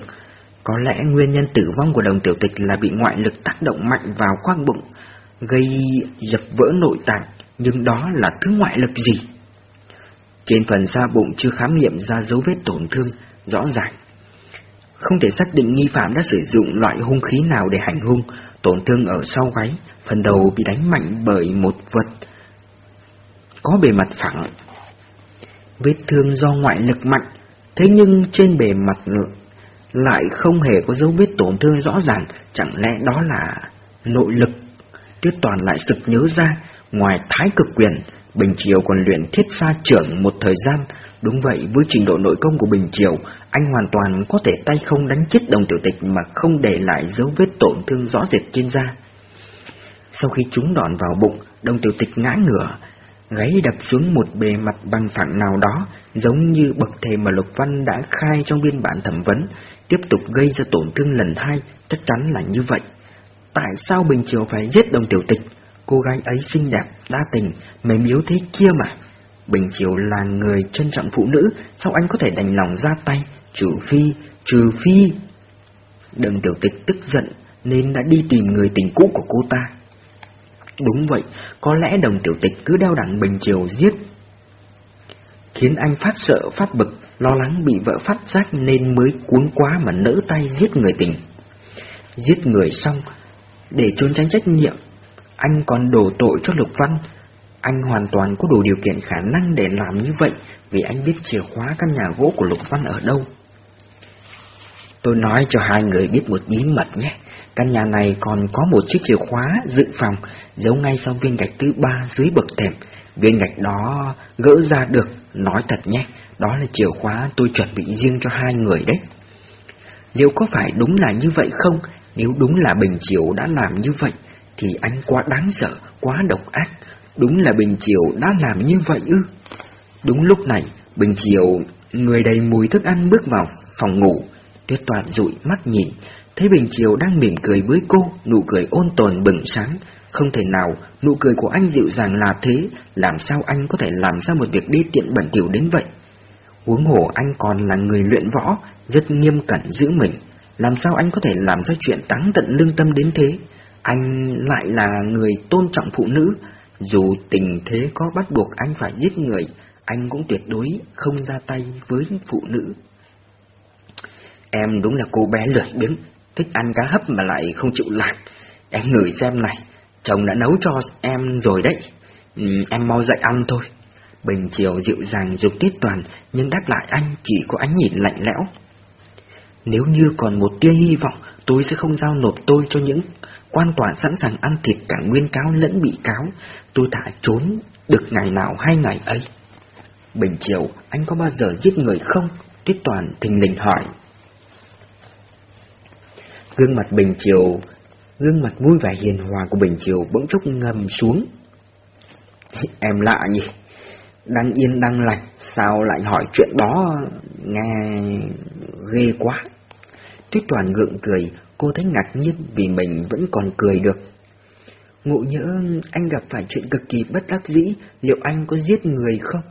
[SPEAKER 1] Có lẽ nguyên nhân tử vong của đồng tiểu tịch là bị ngoại lực tác động mạnh vào khoang bụng, gây dập vỡ nội tạng, nhưng đó là thứ ngoại lực gì? Trên phần da bụng chưa khám nghiệm ra dấu vết tổn thương rõ ràng. Không thể xác định nghi phạm đã sử dụng loại hung khí nào để hành hung, tổn thương ở sau gáy, phần đầu bị đánh mạnh bởi một vật có bề mặt phẳng. Vết thương do ngoại lực mạnh, thế nhưng trên bề mặt lại không hề có dấu vết tổn thương rõ ràng, chẳng lẽ đó là nội lực? Tuyết Toàn lại sực nhớ ra, ngoài thái cực quyền, Bình Triều còn luyện thiết pha trưởng một thời gian, đúng vậy với trình độ nội công của Bình Triều, anh hoàn toàn có thể tay không đánh chết đồng tiểu tịch mà không để lại dấu vết tổn thương rõ rệt trên da. Sau khi chúng đòn vào bụng, đồng tiểu tịch ngã ngửa, gáy đập xuống một bề mặt bằng phẳng nào đó, giống như bậc thề mà Lục Văn đã khai trong biên bản thẩm vấn, tiếp tục gây ra tổn thương lần hai, chắc chắn là như vậy. Tại sao Bình Triều phải giết đồng tiểu tịch? Cô gái ấy xinh đẹp, đa tình, mềm yếu thế kia mà. Bình Chiều là người trân trọng phụ nữ, sao anh có thể đành lòng ra tay, trừ phi, trừ phi. đồng tiểu tịch tức giận, nên đã đi tìm người tình cũ của cô ta. Đúng vậy, có lẽ đồng tiểu tịch cứ đeo đẳng Bình Chiều giết. Khiến anh phát sợ phát bực, lo lắng bị vợ phát giác nên mới cuốn quá mà nỡ tay giết người tình. Giết người xong, để trốn tránh trách nhiệm, anh còn đổ tội cho Lục Văn. Anh hoàn toàn có đủ điều kiện khả năng để làm như vậy vì anh biết chìa khóa căn nhà gỗ của Lục Văn ở đâu. Tôi nói cho hai người biết một bí mật nhé. Căn nhà này còn có một chiếc chìa khóa dự phòng giấu ngay sau viên gạch thứ ba dưới bậc thềm. Viên gạch đó gỡ ra được, nói thật nhé, đó là chìa khóa tôi chuẩn bị riêng cho hai người đấy. Liệu có phải đúng là như vậy không? Nếu đúng là Bình Chiều đã làm như vậy, thì anh quá đáng sợ, quá độc ác. Đúng là Bình Chiều đã làm như vậy ư. Đúng lúc này, Bình Chiều, người đầy mùi thức ăn bước vào phòng ngủ. Tuyết toàn dụi mắt nhìn, thấy Bình Chiều đang mỉm cười với cô, nụ cười ôn tồn bừng sáng. Không thể nào, nụ cười của anh dịu dàng là thế, làm sao anh có thể làm ra một việc đi tiện bẩn tiểu đến vậy? Huống hồ anh còn là người luyện võ, rất nghiêm cẩn giữ mình. Làm sao anh có thể làm ra chuyện táng tận lương tâm đến thế? Anh lại là người tôn trọng phụ nữ, dù tình thế có bắt buộc anh phải giết người, anh cũng tuyệt đối không ra tay với phụ nữ. Em đúng là cô bé lười biếng, thích ăn cá hấp mà lại không chịu làm. Em ngửi xem này, chồng đã nấu cho em rồi đấy. Ừ, em mau dậy ăn thôi. Bình chiều dịu dàng dục tiết toàn, nhưng đáp lại anh chỉ có ánh nhìn lạnh lẽo. Nếu như còn một tia hy vọng, tôi sẽ không giao nộp tôi cho những quan tòa sẵn sàng ăn thịt cả nguyên cáo lẫn bị cáo. Tôi đã trốn được ngày nào hay ngày ấy. Bình chiều, anh có bao giờ giết người không? Tuyết toàn thình lình hỏi. Gương mặt Bình chiều, gương mặt vui vẻ hiền hòa của Bình chiều bỗng chốc ngầm xuống. [LAUGHS] Em lạ nhỉ? Đang yên đang lành, sao lại hỏi chuyện đó nghe ghê quá. Tuyết Toàn gượng cười, cô thấy ngạc nhiên vì mình vẫn còn cười được. Ngộ nhỡ anh gặp phải chuyện cực kỳ bất đắc dĩ, liệu anh có giết người không?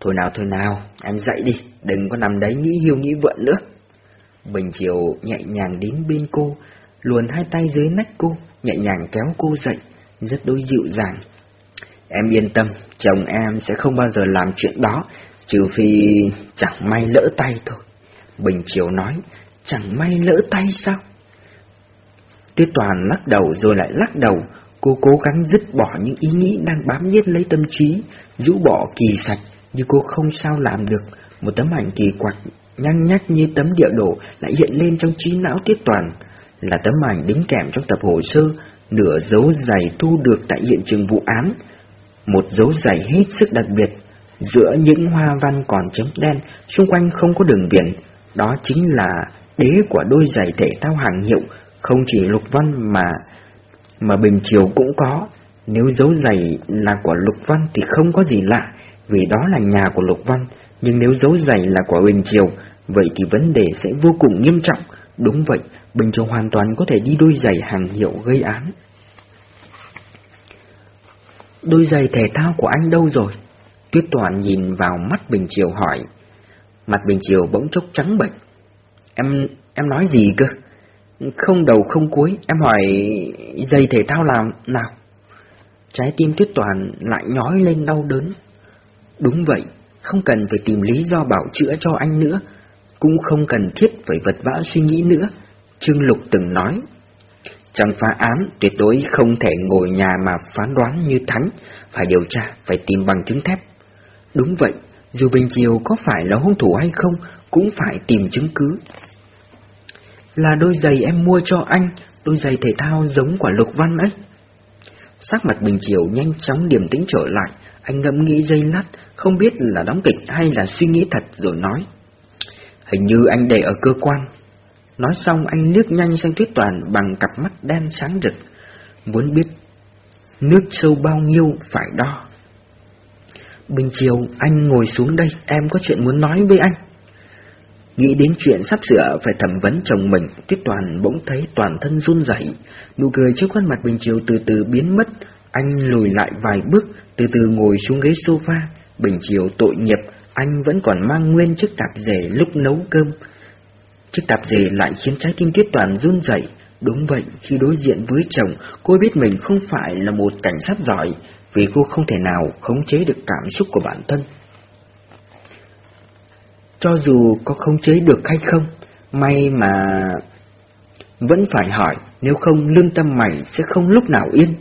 [SPEAKER 1] Thôi nào thôi nào, em dậy đi, đừng có nằm đấy nghĩ hiu nghĩ vượn nữa. Bình Chiều nhẹ nhàng đến bên cô, luồn hai tay dưới nách cô, nhẹ nhàng kéo cô dậy, rất đối dịu dàng. Em yên tâm, chồng em sẽ không bao giờ làm chuyện đó, trừ phi chẳng may lỡ tay thôi. Bình Chiều nói, chẳng may lỡ tay sao? Tuyết Toàn lắc đầu rồi lại lắc đầu, cô cố gắng dứt bỏ những ý nghĩ đang bám giết lấy tâm trí, rũ bỏ kỳ sạch, nhưng cô không sao làm được. Một tấm ảnh kỳ quặc, nhăn nhắc như tấm địa đồ lại hiện lên trong trí não Tuyết Toàn, là tấm ảnh đính kèm trong tập hồ sơ, nửa dấu giày thu được tại hiện trường vụ án. Một dấu giày hết sức đặc biệt, giữa những hoa văn còn chấm đen, xung quanh không có đường viền, đó chính là đế của đôi giày thể thao hàng hiệu, không chỉ Lục Văn mà mà Bình Triều cũng có. Nếu dấu giày là của Lục Văn thì không có gì lạ, vì đó là nhà của Lục Văn, nhưng nếu dấu giày là của Bình Triều, vậy thì vấn đề sẽ vô cùng nghiêm trọng. Đúng vậy, Bình Triều hoàn toàn có thể đi đôi giày hàng hiệu gây án. Đôi giày thể thao của anh đâu rồi? Tuyết Toàn nhìn vào mắt Bình Triều hỏi. Mặt Bình Triều bỗng chốc trắng bệch Em, em nói gì cơ? Không đầu không cuối, em hỏi giày thể thao làm nào? Trái tim Tuyết Toàn lại nhói lên đau đớn. Đúng vậy, không cần phải tìm lý do bảo chữa cho anh nữa, cũng không cần thiết phải vật vã suy nghĩ nữa. Trương Lục từng nói, trong phá án tuyệt đối không thể ngồi nhà mà phán đoán như thánh, phải điều tra, phải tìm bằng chứng thép. Đúng vậy, dù Bình Chiều có phải là hung thủ hay không, cũng phải tìm chứng cứ. Là đôi giày em mua cho anh, đôi giày thể thao giống quả lục văn ấy. Sắc mặt Bình Chiều nhanh chóng điềm tĩnh trở lại, anh ngẫm nghĩ dây lát, không biết là đóng kịch hay là suy nghĩ thật rồi nói. Hình như anh để ở cơ quan. Nói xong anh nước nhanh sang Tuyết Toàn bằng cặp mắt đen sáng rực, muốn biết nước sâu bao nhiêu phải đo. Bình chiều, anh ngồi xuống đây, em có chuyện muốn nói với anh. Nghĩ đến chuyện sắp sửa phải thẩm vấn chồng mình, Tuyết Toàn bỗng thấy toàn thân run rẩy, nụ cười trước khuôn mặt Bình Chiều từ từ biến mất, anh lùi lại vài bước, từ từ ngồi xuống ghế sofa. Bình Chiều tội nghiệp, anh vẫn còn mang nguyên chiếc tạp dề lúc nấu cơm. Chiếc tạp dề lại khiến trái tim Tuyết Toàn run rẩy. Đúng vậy, khi đối diện với chồng, cô biết mình không phải là một cảnh sát giỏi, vì cô không thể nào khống chế được cảm xúc của bản thân. Cho dù có khống chế được hay không, may mà vẫn phải hỏi, nếu không lương tâm mày sẽ không lúc nào yên.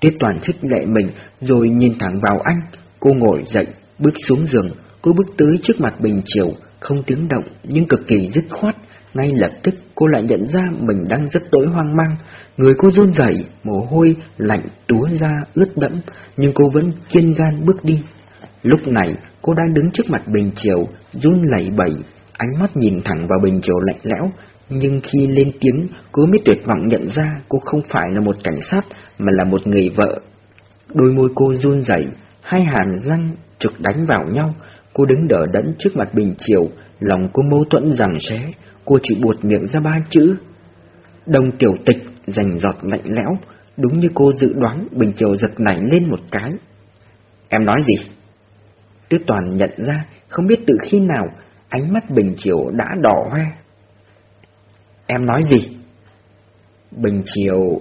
[SPEAKER 1] Tuyết toàn khích lệ mình rồi nhìn thẳng vào anh, cô ngồi dậy, bước xuống giường, cô bước tới trước mặt Bình Chiều, không tiếng động nhưng cực kỳ dứt khoát. Ngay lập tức cô lại nhận ra mình đang rất tối hoang mang, người cô run rẩy, mồ hôi lạnh túa ra ướt đẫm, nhưng cô vẫn kiên gan bước đi. Lúc này cô đang đứng trước mặt Bình Chiều, run lẩy bẩy, ánh mắt nhìn thẳng vào Bình Chiều lạnh lẽo, Nhưng khi lên tiếng, cô mới tuyệt vọng nhận ra cô không phải là một cảnh sát, mà là một người vợ. Đôi môi cô run rẩy, hai hàm răng trực đánh vào nhau. Cô đứng đỡ đẫn trước mặt Bình chiều lòng cô mâu thuẫn rằng xé. Cô chỉ buột miệng ra ba chữ. Đồng tiểu tịch, rành giọt lạnh lẽo. Đúng như cô dự đoán, Bình chiều giật nảy lên một cái. Em nói gì? Tuyết Toàn nhận ra, không biết từ khi nào, ánh mắt Bình Triều đã đỏ hoe. Em nói gì? Bình Triều...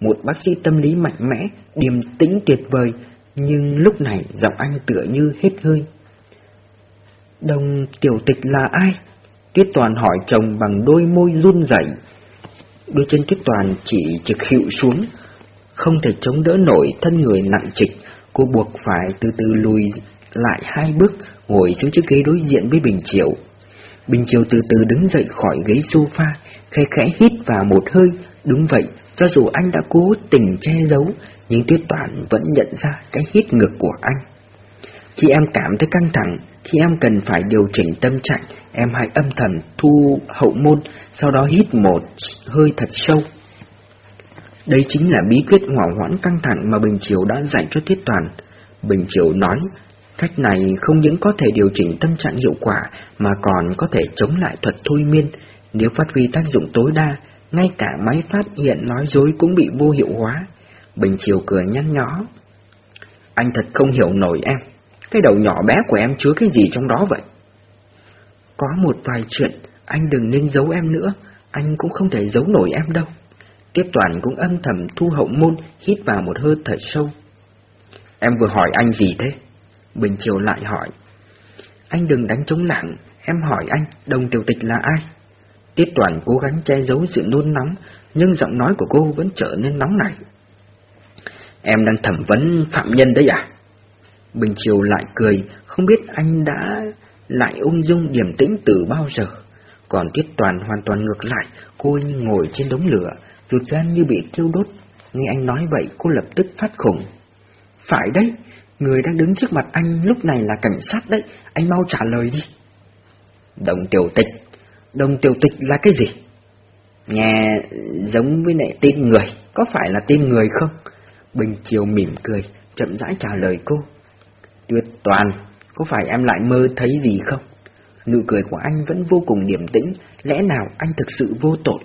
[SPEAKER 1] Một bác sĩ tâm lý mạnh mẽ, điềm tĩnh tuyệt vời, nhưng lúc này giọng anh tựa như hết hơi. Đồng tiểu tịch là ai? Tuyết Toàn hỏi chồng bằng đôi môi run rẩy. Đôi chân Tuyết Toàn chỉ trực hiệu xuống, không thể chống đỡ nổi thân người nặng trịch, cô buộc phải từ từ lùi lại hai bước, ngồi xuống chiếc ghế đối diện với Bình Triệu. Bình Triều từ từ đứng dậy khỏi ghế sofa, khẽ khẽ hít vào một hơi. Đúng vậy, cho dù anh đã cố tình che giấu, nhưng Tuyết Toàn vẫn nhận ra cái hít ngực của anh. Khi em cảm thấy căng thẳng, khi em cần phải điều chỉnh tâm trạng, em hãy âm thầm thu hậu môn, sau đó hít một hơi thật sâu. Đây chính là bí quyết hỏa hoãn căng thẳng mà Bình Triều đã dạy cho Thiết Toàn. Bình Triều nói, cách này không những có thể điều chỉnh tâm trạng hiệu quả mà còn có thể chống lại thuật thôi miên. Nếu phát huy tác dụng tối đa, ngay cả máy phát hiện nói dối cũng bị vô hiệu hóa. Bình Triều cười nhăn nhó. Anh thật không hiểu nổi em. Cái đầu nhỏ bé của em chứa cái gì trong đó vậy? Có một vài chuyện, anh đừng nên giấu em nữa, anh cũng không thể giấu nổi em đâu. Tiết toàn cũng âm thầm thu hậu môn, hít vào một hơi thở sâu. Em vừa hỏi anh gì thế? Bình Triều lại hỏi. Anh đừng đánh trống lặng, em hỏi anh, đồng tiểu tịch là ai? Tiết toàn cố gắng che giấu sự nôn nóng, nhưng giọng nói của cô vẫn trở nên nóng nảy. Em đang thẩm vấn phạm nhân đấy à? Bình Triều lại cười, không biết anh đã lại ung dung điềm tĩnh từ bao giờ. Còn Tiết Toàn hoàn toàn ngược lại, cô như ngồi trên đống lửa, ruột gan như bị thiêu đốt. Nghe anh nói vậy, cô lập tức phát khủng. Phải đấy, người đang đứng trước mặt anh lúc này là cảnh sát đấy, anh mau trả lời đi. Đồng tiểu tịch, đồng tiểu tịch là cái gì? Nghe giống với nệ tên người, có phải là tên người không? Bình chiều mỉm cười, chậm rãi trả lời cô. Tuyệt toàn, có phải em lại mơ thấy gì không? Nụ cười của anh vẫn vô cùng điềm tĩnh, lẽ nào anh thực sự vô tội?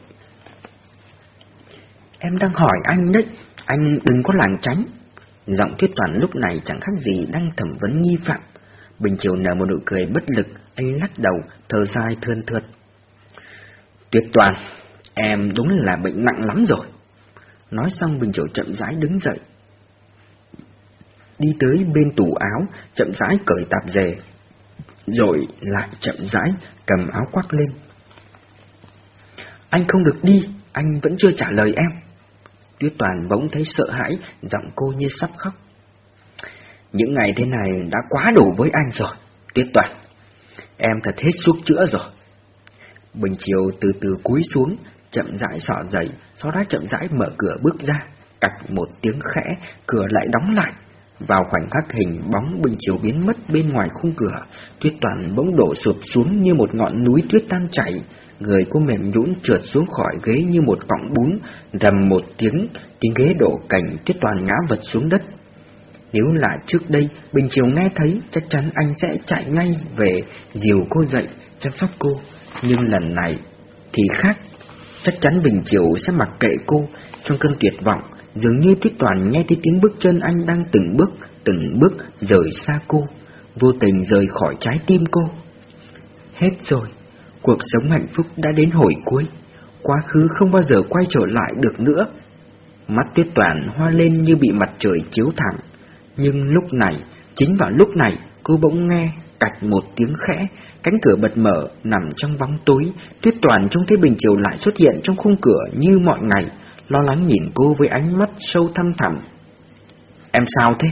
[SPEAKER 1] Em đang hỏi anh đấy, anh đừng có làng tránh. Giọng thuyết Toàn lúc này chẳng khác gì đang thẩm vấn nghi phạm. Bình Triều nở một nụ cười bất lực, anh lắc đầu, thở dài thơn thượt. Tuyết Toàn, em đúng là bệnh nặng lắm rồi. Nói xong Bình Triều chậm rãi đứng dậy. Đi tới bên tủ áo, chậm rãi cởi tạp dề. Rồi lại chậm rãi cầm áo khoác lên. Anh không được đi, anh vẫn chưa trả lời em. Tuyết Toàn bỗng thấy sợ hãi, giọng cô như sắp khóc. Những ngày thế này đã quá đủ với anh rồi, Tuyết Toàn. Em thật hết sức chữa rồi. Bình Chiều từ từ cúi xuống, chậm rãi sỏ dậy, sau đó chậm rãi mở cửa bước ra, cạch một tiếng khẽ, cửa lại đóng lại. Vào khoảnh khắc hình bóng Bình Chiều biến mất bên ngoài khung cửa, Tuyết Toàn bỗng đổ sụp xuống như một ngọn núi tuyết tan chảy, người cô mềm nhũn trượt xuống khỏi ghế như một cọng bún, rầm một tiếng, tiếng ghế đổ cảnh Tuyết Toàn ngã vật xuống đất. Nếu là trước đây, Bình Chiều nghe thấy, chắc chắn anh sẽ chạy ngay về dìu cô dậy, chăm sóc cô. Nhưng lần này thì khác, chắc chắn Bình Chiều sẽ mặc kệ cô trong cơn tuyệt vọng, dường như Tuyết Toàn nghe thấy tiếng bước chân anh đang từng bước, từng bước rời xa cô, vô tình rời khỏi trái tim cô. Hết rồi, cuộc sống hạnh phúc đã đến hồi cuối, quá khứ không bao giờ quay trở lại được nữa. Mắt Tuyết Toàn hoa lên như bị mặt trời chiếu thẳng, nhưng lúc này, chính vào lúc này, cô bỗng nghe cạch một tiếng khẽ, cánh cửa bật mở, nằm trong bóng tối, Tuyết Toàn trông thấy Bình Triều lại xuất hiện trong khung cửa như mọi ngày, lo lắng nhìn cô với ánh mắt sâu thăm thẳm. Em sao thế?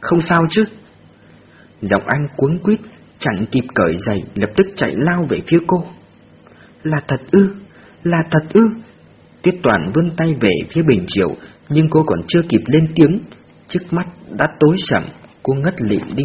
[SPEAKER 1] Không sao chứ? Giọng anh cuống quýt, chẳng kịp cởi giày, lập tức chạy lao về phía cô. Là thật ư? Là thật ư? Tuyết Toàn vươn tay về phía Bình triệu, nhưng cô còn chưa kịp lên tiếng, trước mắt đã tối sầm, cô ngất lịm đi.